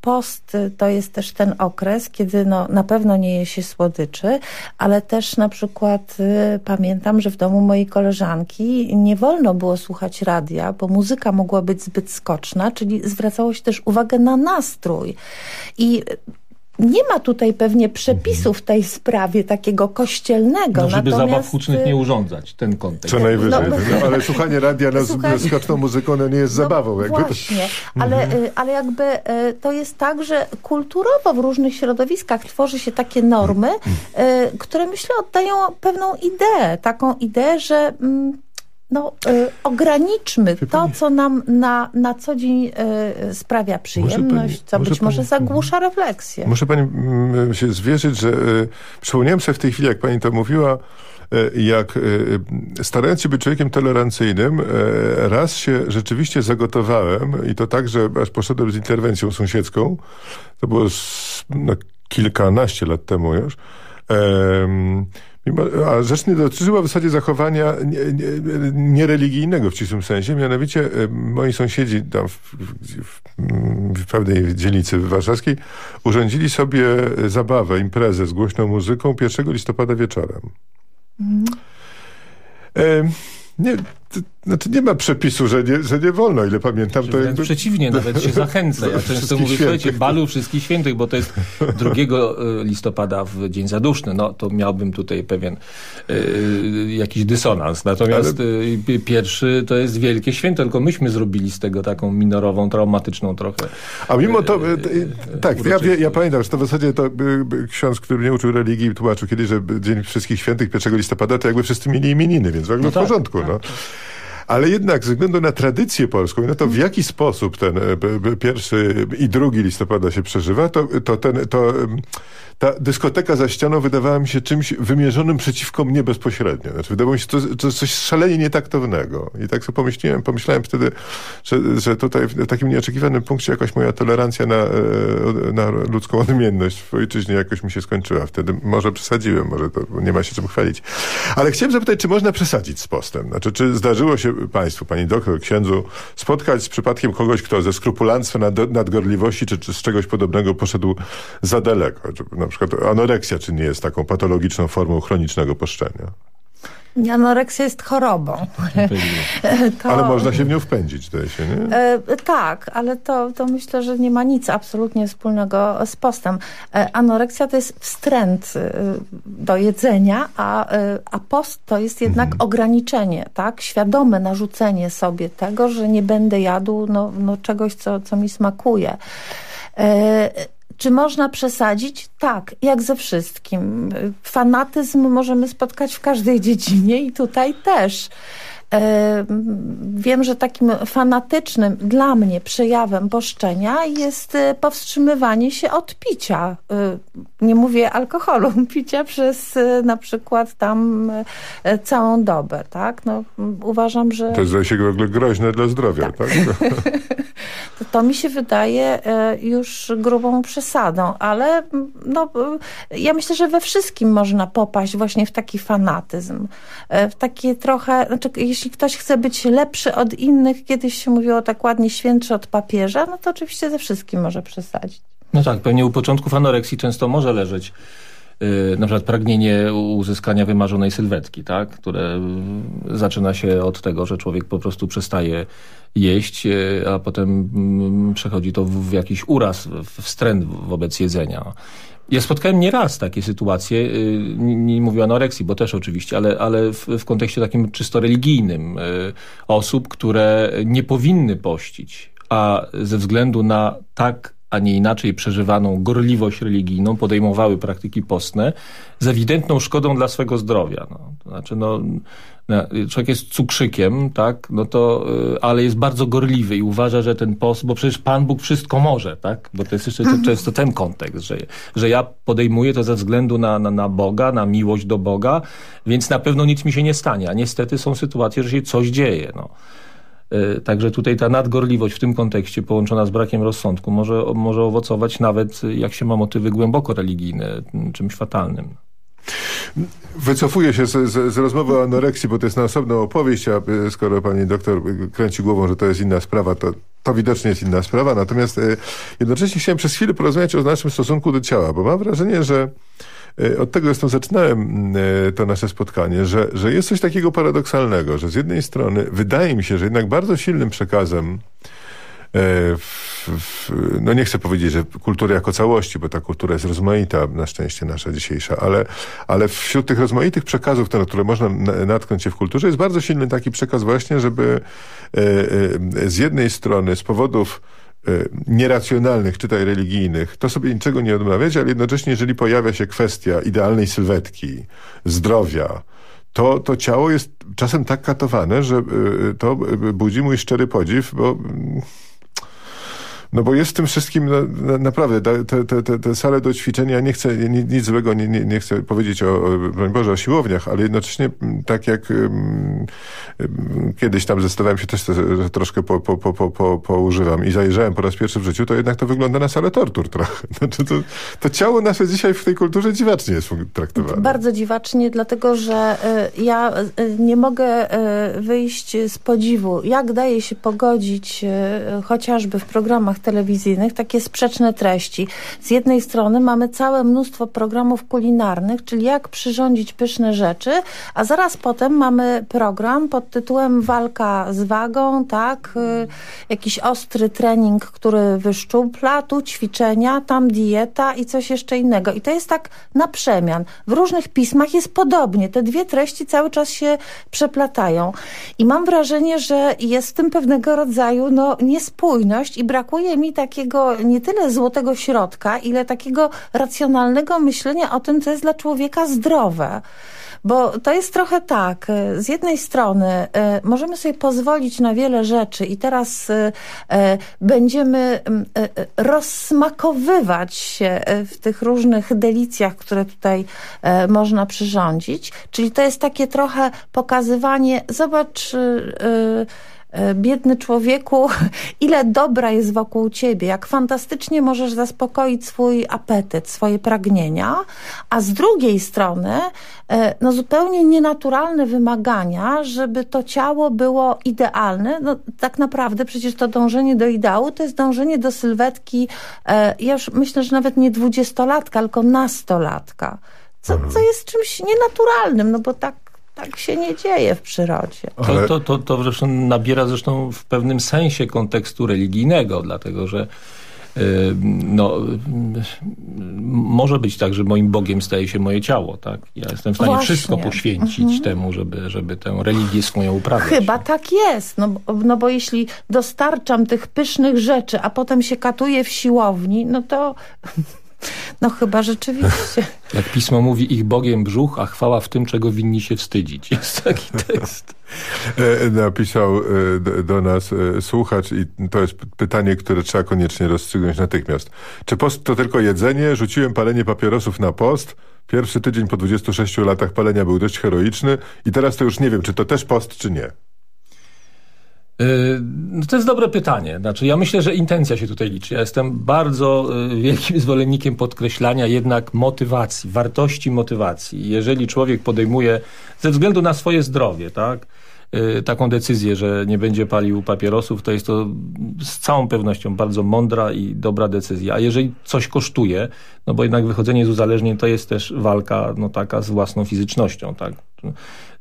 post to jest też ten okres, kiedy no, na pewno nie je się słodyczy, ale też na przykład y, pamiętam, że w domu mojej koleżanki nie wolno było słuchać radia, bo muzyka mogła być zbyt skoczna, czyli zwracało się też uwagę na nastrój. I nie ma tutaj pewnie przepisu w tej sprawie takiego kościelnego. No, żeby Natomiast, zabaw hucznych nie urządzać, ten kontekst. Co najwyżej. No, No, ale słuchanie radia na Słuchaj- skoczną muzyką no nie jest zabawą. Jakby to... Właśnie, ale, y, ale jakby y, to jest tak, że kulturowo w różnych środowiskach tworzy się takie normy, y, które myślę oddają pewną ideę, taką ideę, że mm, no, y, ograniczmy to, co nam na, na co dzień y, sprawia przyjemność, co może być może pani- zagłusza refleksję. Muszę pani mm, się zwierzyć, że y, przypomniałem sobie w tej chwili, jak pani to mówiła, y, jak y, starając się być człowiekiem tolerancyjnym, y, raz się rzeczywiście zagotowałem i to tak, że aż poszedłem z interwencją sąsiedzką. To było z, no, kilkanaście lat temu już. A rzecz nie dotyczyła w zasadzie zachowania nie- nie- niereligijnego w ścisłym sensie, mianowicie e, moi sąsiedzi tam w, w, w, w pewnej dzielnicy warszawskiej urządzili sobie zabawę, imprezę z głośną muzyką 1 listopada wieczorem. E, nie, znaczy nie ma przepisu, że nie, że nie wolno, ile pamiętam. To jakby... przeciwnie, nawet się zachęca. Ja często mówię, słuchajcie, balu wszystkich świętych, bo to jest 2 listopada w Dzień Zaduszny. No to miałbym tutaj pewien y, jakiś dysonans. Natomiast y, pierwszy to jest wielkie święto, tylko myśmy zrobili z tego taką minorową, traumatyczną trochę. A mimo to, e, e, tak, ja, ja pamiętam, że to w zasadzie to e, e, ksiądz, który mnie uczył religii, tłumaczył kiedyś, że Dzień Wszystkich Świętych 1 listopada, to jakby wszyscy mieli imieniny, więc w ogóle No w tak, porządku. no. Ale jednak ze względu na tradycję polską i na to, w jaki sposób ten e, pierwszy i drugi listopada się przeżywa, to, to, ten, to ta dyskoteka za ścianą wydawała mi się czymś wymierzonym przeciwko mnie bezpośrednio. Znaczy, wydawało mi się to, to coś szalenie nietaktownego. I tak sobie pomyślałem, pomyślałem wtedy, że, że tutaj w takim nieoczekiwanym punkcie jakoś moja tolerancja na, e, na ludzką odmienność w ojczyźnie jakoś mi się skończyła. Wtedy może przesadziłem, może to nie ma się czym chwalić. Ale chciałem zapytać, czy można przesadzić z postem? Znaczy, czy zdarzyło się Państwu, Pani doktor, księdzu, spotkać z przypadkiem kogoś, kto ze skrupulanstwa, nad, nadgorliwości, czy, czy z czegoś podobnego poszedł za daleko? Czy, na przykład anoreksja, czy nie jest taką patologiczną formą chronicznego poszczenia? Anoreksja jest chorobą. To- Ale można się w nią wpędzić, zdaje się, nie? E, tak, ale to, to myślę, że nie ma nic absolutnie wspólnego z postem. E, anoreksja to jest wstręt e, do jedzenia, a, e, a post to jest jednak ograniczenie, tak? Świadome narzucenie sobie tego, że nie będę jadł no, no, czegoś, co, co mi smakuje. Czy można przesadzić? Tak, jak ze wszystkim. Fanatyzm możemy spotkać w każdej dziedzinie i tutaj też. E, Wiem, że takim fanatycznym dla mnie przejawem poszczenia jest e, powstrzymywanie się od picia. E, Nie mówię alkoholu, picia przez na przykład tam całą dobę, tak? No, uważam, że... To jest, zdaje się, w ogóle groźne dla zdrowia, tak? To, to mi się wydaje e, już grubą przesadą, ale mm, no, e, ja myślę, że we wszystkim można popaść właśnie w taki fanatyzm. E, W takie trochę, znaczy jeśli ktoś chce być lepszy od innych, kiedyś się mówiło tak ładnie świętszy od papieża, no to oczywiście ze wszystkim może przesadzić. No tak, pewnie u początków anoreksji często może leżeć na przykład pragnienie uzyskania wymarzonej sylwetki, tak? które yy, zaczyna się od tego, że człowiek po prostu przestaje jeść, yy, a potem mm, przechodzi to w, jakiś uraz, wstręt wobec jedzenia. Ja spotkałem nieraz takie sytuacje, nie, mówię o anoreksji, bo też oczywiście, ale, ale w, w kontekście takim czysto religijnym. Osób, które nie powinny pościć, a ze względu na tak, a nie inaczej przeżywaną gorliwość religijną podejmowały praktyki postne z ewidentną szkodą dla swego zdrowia. No, to znaczy, no, człowiek jest cukrzykiem, tak, no to, y, ale jest bardzo gorliwy i uważa, że ten post, bo przecież Pan Bóg wszystko może, tak, bo to jest jeszcze Mhm. często ten kontekst, że, że ja podejmuję to ze względu na, na, na Boga, na miłość do Boga, więc na pewno nic mi się nie stanie, a niestety są sytuacje, że się coś dzieje, no. Y, Także tutaj ta nadgorliwość w tym kontekście połączona z brakiem rozsądku może, może owocować nawet, jak się ma motywy głęboko religijne, czymś fatalnym. Wycofuję się z, z, z rozmowy o anoreksji, bo to jest na osobną opowieść, a y, skoro pani doktor kręci głową, że to jest inna sprawa, to, to widocznie jest inna sprawa. Natomiast y, jednocześnie chciałem przez chwilę porozmawiać o naszym stosunku do ciała, bo mam wrażenie, że od tego zresztą zaczynałem y, to nasze spotkanie, że, że jest coś takiego paradoksalnego, że z jednej strony wydaje mi się, że jednak bardzo silnym przekazem e, w w, no nie chcę powiedzieć, że kultury jako całości, bo ta kultura jest rozmaita, na szczęście nasza dzisiejsza, ale, ale wśród tych rozmaitych przekazów, na które można natknąć się w kulturze, jest bardzo silny taki przekaz właśnie, żeby e, e, z jednej strony z powodów e, nieracjonalnych, czytaj religijnych, to sobie niczego nie odmawiać, ale jednocześnie jeżeli pojawia się kwestia idealnej sylwetki, zdrowia, to, to ciało jest czasem tak katowane, że to budzi mój szczery podziw, bo mm, no bo jest w tym wszystkim na, na, naprawdę, te, te, te, te sale do ćwiczenia, nie chcę, nic, nic złego nie, nie, nie chcę powiedzieć o, broń Boże, o siłowniach, ale jednocześnie tak jak um, kiedyś tam zdecydowałem się też, troszkę po, po, po, po, po, poużywam i zajrzałem po raz pierwszy w życiu, to jednak to wygląda na salę tortur trochę. Znaczy to, to ciało nasze dzisiaj w tej kulturze dziwacznie jest traktowane. Bardzo dziwacznie, dlatego że y, ja y, nie mogę y, wyjść z podziwu, jak daje się pogodzić chociażby w programach telewizyjnych takie sprzeczne treści. Z jednej strony mamy całe mnóstwo programów kulinarnych, czyli jak przyrządzić pyszne rzeczy, a zaraz potem mamy program pod tytułem Walka z wagą, tak? Y, jakiś ostry trening, który wyszczupla, tu ćwiczenia, tam dieta i coś jeszcze innego. I to jest tak na przemian. W różnych pismach jest podobnie. Te dwie treści cały czas się przeplatają. I mam wrażenie, że jest w tym pewnego rodzaju no, niespójność i brakuje brakuje mi takiego nie tyle złotego środka, ile takiego racjonalnego myślenia o tym, co jest dla człowieka zdrowe. Bo to jest trochę tak, z jednej strony y, możemy sobie pozwolić na wiele rzeczy i teraz y, y, będziemy rozsmakowywać się w tych różnych delicjach, które tutaj można przyrządzić. Czyli to jest takie trochę pokazywanie, zobacz biedny człowieku, ile dobra jest wokół ciebie, jak fantastycznie możesz zaspokoić swój apetyt, swoje pragnienia, a z drugiej strony e, no zupełnie nienaturalne wymagania, żeby to ciało było idealne. No, tak naprawdę przecież to dążenie do ideału to jest dążenie do sylwetki, e, ja już myślę, że nawet nie dwudziestolatka, tylko nastolatka. Co, co jest czymś nienaturalnym, no bo tak tak się nie dzieje w przyrodzie. To, to, to, to zresztą nabiera zresztą w pewnym sensie kontekstu religijnego, dlatego że y, no, może być tak, że moim Bogiem staje się moje ciało, tak? Ja jestem w stanie Właśnie. wszystko poświęcić mhm. temu, żeby, żeby tę religię swoją uprawiać. Chyba tak jest, no, no bo jeśli dostarczam tych pysznych rzeczy, a potem się katuję w siłowni, no to no chyba rzeczywiście. Jak pismo mówi, ich Bogiem brzuch, a chwała w tym, czego winni się wstydzić. Jest taki tekst. E, napisał e, do nas e, słuchacz i to jest pytanie, które trzeba koniecznie rozstrzygnąć natychmiast. Czy post to tylko jedzenie? Rzuciłem palenie papierosów na post. Pierwszy tydzień po 26 latach palenia był dość heroiczny i teraz to już nie wiem, czy to też post, czy nie. Y, no to jest dobre pytanie. Znaczy, ja myślę, że intencja się tutaj liczy. Ja jestem bardzo y, wielkim zwolennikiem podkreślania jednak motywacji, wartości motywacji. Jeżeli człowiek podejmuje ze względu na swoje zdrowie, tak, y, taką decyzję, że nie będzie palił papierosów, to jest to z całą pewnością bardzo mądra i dobra decyzja. A jeżeli coś kosztuje, no bo jednak wychodzenie z uzależnień to jest też walka no, taka z własną fizycznością, tak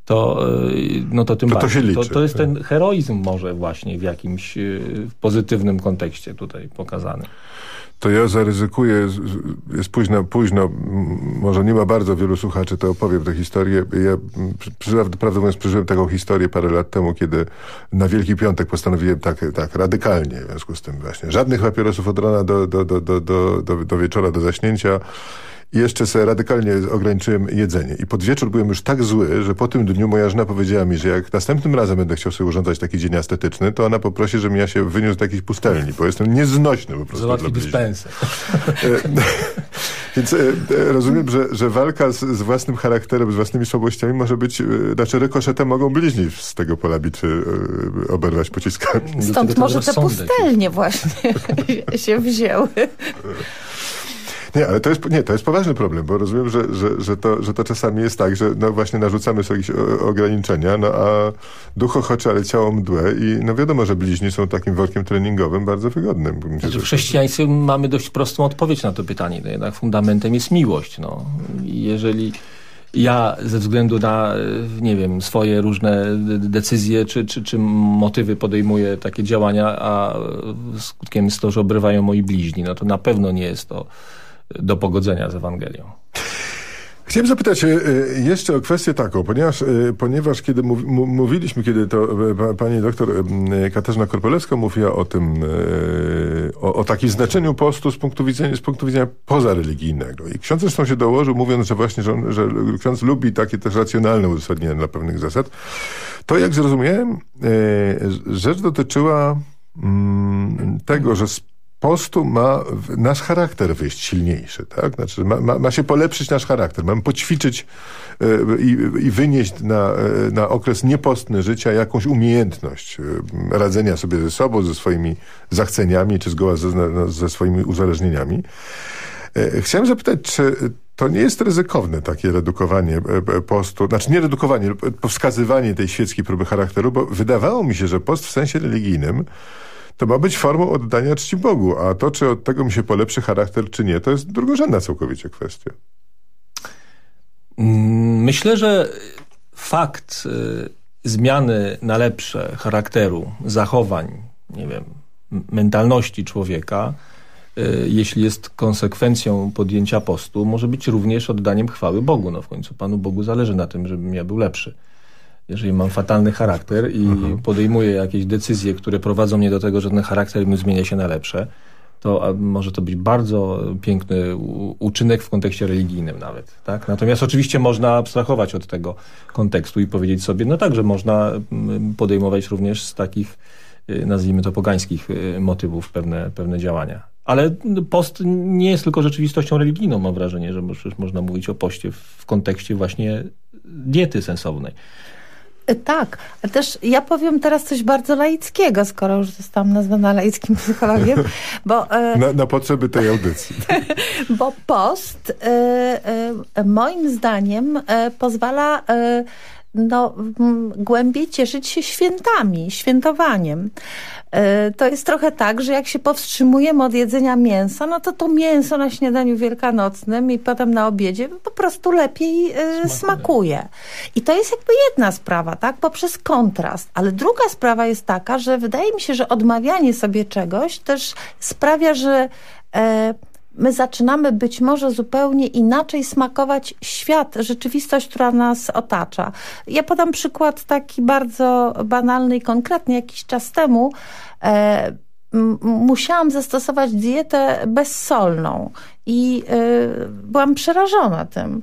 to, y, no to tym to bardziej. To, to, to, jest ten heroizm może właśnie w jakimś y, pozytywnym kontekście tutaj pokazany. To ja zaryzykuję, jest późno, późno, może nie ma bardzo wielu słuchaczy, to opowiem tę historię. Ja, prawdę mówiąc, przeżyłem taką historię parę lat temu, kiedy na Wielki Piątek postanowiłem tak, tak radykalnie, w związku z tym właśnie, żadnych papierosów od rana do, do, do, do, do, do, do wieczora, do zaśnięcia, i jeszcze sobie radykalnie ograniczyłem jedzenie. I pod wieczór byłem już tak zły, że po tym dniu moja żona powiedziała mi, że jak następnym razem będę chciał sobie urządzać taki dzień estetyczny, to ona poprosi, żebym ja się wyniósł do jakiejś pustelni, bo jestem nieznośny po prostu. Załatwi dyspensę. Więc e, e, rozumiem, że, że walka z, z, własnym charakterem, z własnymi słabościami może być, e, znaczy rykoszetem mogą bliźni z tego pola bitwy oberwać pociskami. Stąd może te pustelnie właśnie się wzięły. Nie, ale to jest, nie, to jest poważny problem, bo rozumiem, że, że, że, to, że to czasami jest tak, że no właśnie narzucamy sobie jakieś ograniczenia, no a duch ochoczy, ale ciało mdłe i no wiadomo, że bliźni są takim workiem treningowym bardzo wygodnym. Znaczy, w chrześcijaństwie mamy dość prostą odpowiedź na to pytanie. No jednak fundamentem jest miłość. No. Jeżeli ja ze względu na, nie wiem, swoje różne decyzje czy, czy, czy motywy podejmuję takie działania, a skutkiem jest to, że obrywają moi bliźni, no to na pewno nie jest to do pogodzenia z Ewangelią. Chciałem zapytać e, jeszcze o kwestię taką, ponieważ, e, ponieważ kiedy mówiliśmy, kiedy to e, pani doktor Katarzyna Korpolewska mówiła o tym, o, o takim znaczeniu postu z punktu widzenia, z punktu widzenia pozareligijnego. I ksiądz zresztą się dołożył, mówiąc, że właśnie, że, on, że ksiądz lubi takie też racjonalne uzasadnienia dla pewnych zasad. To, jak zrozumiałem, rzecz dotyczyła mm, tego, że postu ma nasz charakter wyjść silniejszy, tak? Znaczy ma, ma, ma się polepszyć nasz charakter, mamy poćwiczyć y, i, wynieść na, y, na okres niepostny życia jakąś umiejętność y, radzenia sobie ze sobą, ze swoimi zachceniami, czy zgoła ze, ze swoimi uzależnieniami. Chciałem zapytać, czy to nie jest ryzykowne takie redukowanie postu, znaczy nie redukowanie, wskazywanie tej świeckiej próby charakteru, bo wydawało mi się, że post w sensie religijnym to ma być formą oddania czci Bogu, a to, czy od tego mi się polepszy charakter, czy nie, to jest drugorzędna całkowicie kwestia. Mm, myślę, że fakt y, zmiany na lepsze charakteru, zachowań, nie wiem, mentalności człowieka, y, jeśli jest konsekwencją podjęcia postu, może być również oddaniem chwały Bogu. No w końcu Panu Bogu zależy na tym, żebym ja był lepszy jeżeli mam fatalny charakter i mhm. podejmuję jakieś decyzje, które prowadzą mnie do tego, że ten charakter mi zmienia się na lepsze, to może to być bardzo piękny uczynek w kontekście religijnym nawet. Tak? Natomiast oczywiście można abstrahować od tego kontekstu i powiedzieć sobie, no tak, że można mm, podejmować również z takich, y, nazwijmy to pogańskich y, motywów pewne, pewne działania. Ale post nie jest tylko rzeczywistością religijną, mam wrażenie, że można mówić o poście w kontekście właśnie diety sensownej. E, tak, ale też ja powiem teraz coś bardzo laickiego, skoro już zostałam nazwana laickim psychologiem, bo... E, na, na potrzeby tej audycji. bo post e, moim zdaniem pozwala no, głębiej cieszyć się świętami, świętowaniem. E, to jest trochę tak, że jak się powstrzymujemy od jedzenia mięsa, no to to mięso na śniadaniu wielkanocnym i potem na obiedzie po prostu lepiej e, smakuje. smakuje. I to jest jakby jedna sprawa, tak? Poprzez kontrast. Ale druga sprawa jest taka, że wydaje mi się, że odmawianie sobie czegoś też sprawia, że e, my zaczynamy być może zupełnie inaczej smakować świat, rzeczywistość, która nas otacza. Ja podam przykład taki bardzo banalny i konkretny. Jakiś czas temu e, musiałam zastosować dietę bezsolną i y, byłam przerażona tym.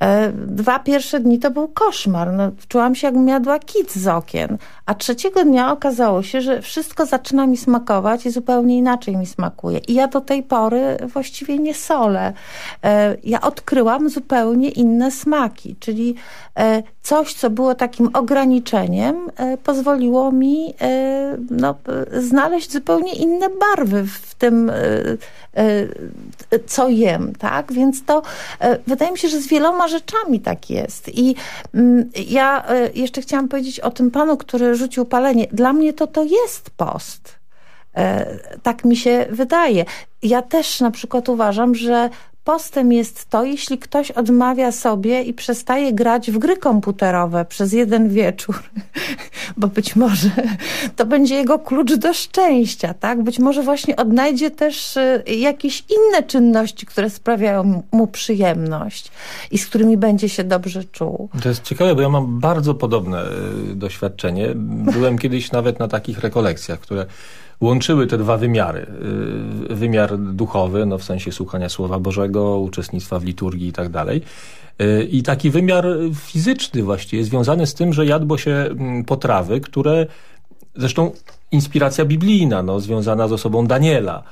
E, dwa pierwsze dni to był koszmar. No, czułam się jakbym jadła kit z okien. A trzeciego dnia okazało się, że wszystko zaczyna mi smakować i zupełnie inaczej mi smakuje. I ja do tej pory właściwie nie solę. E, ja odkryłam zupełnie inne smaki, czyli coś, co było takim ograniczeniem, pozwoliło mi no, znaleźć zupełnie inne barwy w tym, co jem, tak? Więc to wydaje mi się, że z wieloma rzeczami tak jest. I mm, ja e, jeszcze chciałam powiedzieć o tym panu, który rzucił palenie. Dla mnie to to jest post. E, tak mi się wydaje. Ja też na przykład uważam, że Postem jest to, jeśli ktoś odmawia sobie i przestaje grać w gry komputerowe przez jeden wieczór, bo być może to będzie jego klucz do szczęścia, tak? Być może właśnie odnajdzie też y, jakieś inne czynności, które sprawiają mu przyjemność i z którymi będzie się dobrze czuł. To jest ciekawe, bo ja mam bardzo podobne y, doświadczenie. Byłem kiedyś nawet na takich rekolekcjach, które łączyły te dwa wymiary. Y, wymiar duchowy, no w sensie słuchania Słowa Bożego, uczestnictwa w liturgii i tak dalej. Y, I taki wymiar fizyczny właściwie, związany z tym, że jadło się mm, potrawy, które zresztą inspiracja biblijna, no, związana z osobą Daniela,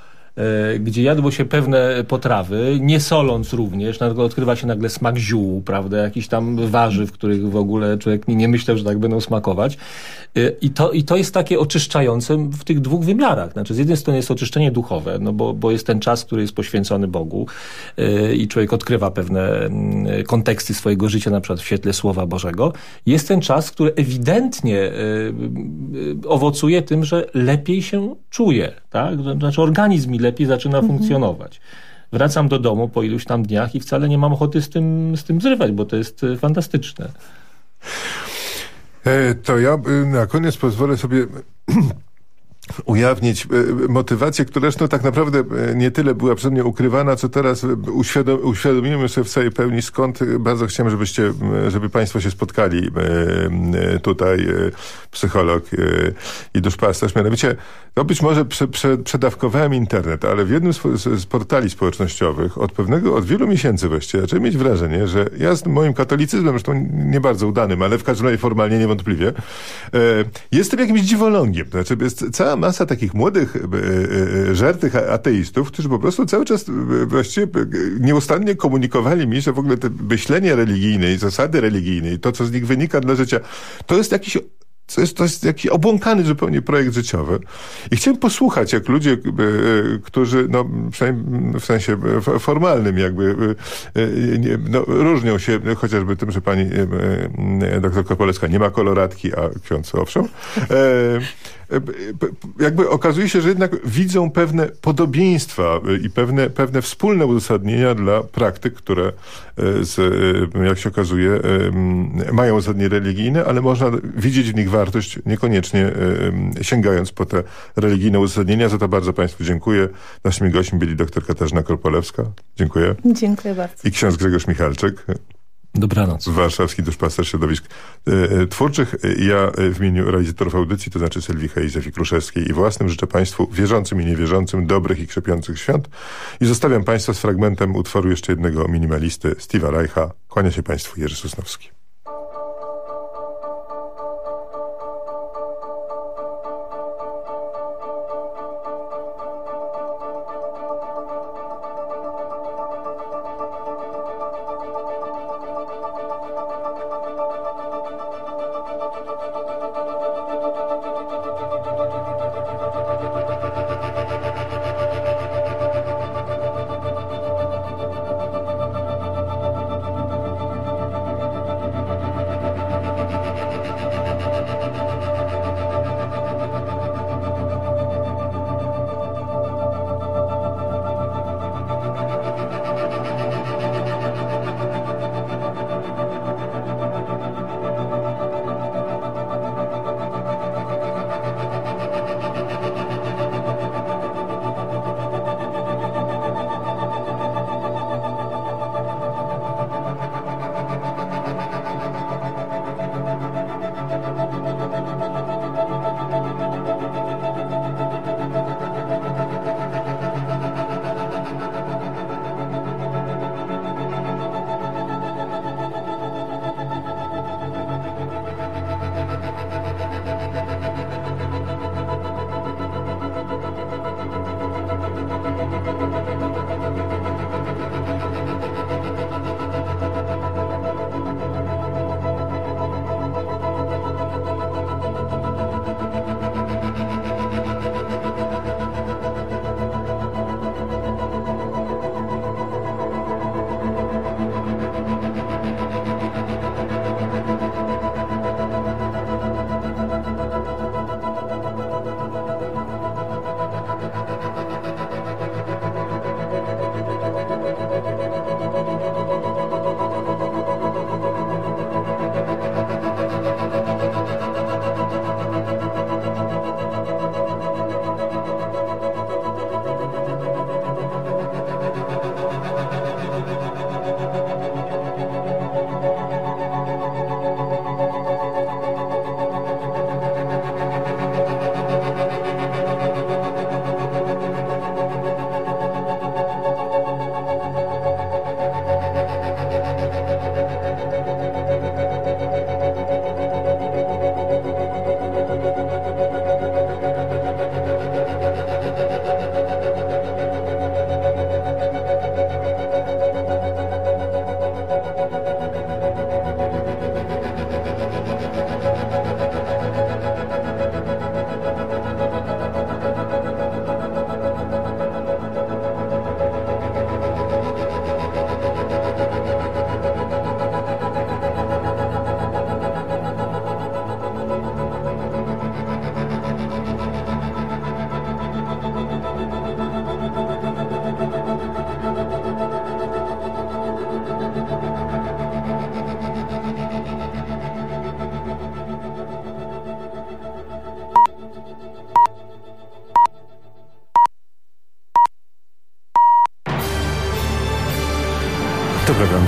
gdzie jadło się pewne potrawy, nie soląc również, odkrywa się nagle smak ziół, prawda, jakichś tam warzyw, których w ogóle człowiek nie myślał, że tak będą smakować. E, I to, i to jest takie oczyszczające w tych dwóch wymiarach. Znaczy z jednej strony jest oczyszczenie duchowe, no bo, bo jest ten czas, który jest poświęcony Bogu e, i człowiek odkrywa pewne mm, konteksty swojego życia, na przykład w świetle Słowa Bożego. Jest ten czas, który ewidentnie owocuje tym, że lepiej się czuje, tak? Znaczy organizm mi lepiej zaczyna mhm. funkcjonować. wracam do domu po iluś tam dniach i wcale nie mam ochoty z tym, z tym zrywać, bo to jest e, fantastyczne. E, to ja e, na koniec pozwolę sobie ujawnić e, motywację, która zresztą tak naprawdę e, nie tyle była przed mnie ukrywana, co teraz e, uświadom, sobie w całej pełni skąd bardzo chciałem, żebyście, żeby państwo się spotkali tutaj, psycholog i duszpasterz. Mianowicie, no być może prze, prze, przedawkowałem internet, ale w jednym z, portali społecznościowych od pewnego, od wielu miesięcy właściwie zacząłem mieć wrażenie, że ja z moim katolicyzmem, zresztą nie bardzo udanym, ale w każdym razie formalnie niewątpliwie, jestem jakimś dziwolągiem. Znaczy jest cała masa takich młodych, e, e, żartych ateistów, którzy po prostu cały czas e, właściwie nieustannie komunikowali mi, że w ogóle te myślenie religijne i zasady religijne i to, co z nich wynika dla życia, to jest jakiś to jest, to jest jakiś obłąkany zupełnie projekt życiowy. I chciałem posłuchać, jak ludzie, którzy, no, przynajmniej w sensie formalnym jakby, no, różnią się chociażby tym, że pani doktor Kopolecka nie ma koloratki, a ksiądz owszem. E, jakby okazuje się, że jednak widzą pewne podobieństwa i pewne, pewne wspólne uzasadnienia dla praktyk, które e, z, e, jak się okazuje mają uzasadnienie religijne, ale można widzieć w nich wartość, niekoniecznie sięgając po te religijne uzasadnienia. Za to bardzo Państwu dziękuję. Naszymi gośćmi byli dr Katarzyna Korpolewska. Dziękuję. Dziękuję bardzo. I ksiądz Grzegorz Michalczyk. Dobranoc. Warszawski Duszpasterz Środowisk e, e, Twórczych. Ja e, w imieniu realizatorów audycji, to znaczy Sylwii Hej, Zefii Kruszewskiej i własnym życzę Państwu, wierzącym i niewierzącym, dobrych i krzepiących świąt. I zostawiam Państwa z fragmentem utworu jeszcze jednego minimalisty, Steve'a Reicha. Kłania się Państwu Jerzy Sosnowski.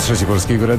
Trzecie Polskiego Radia.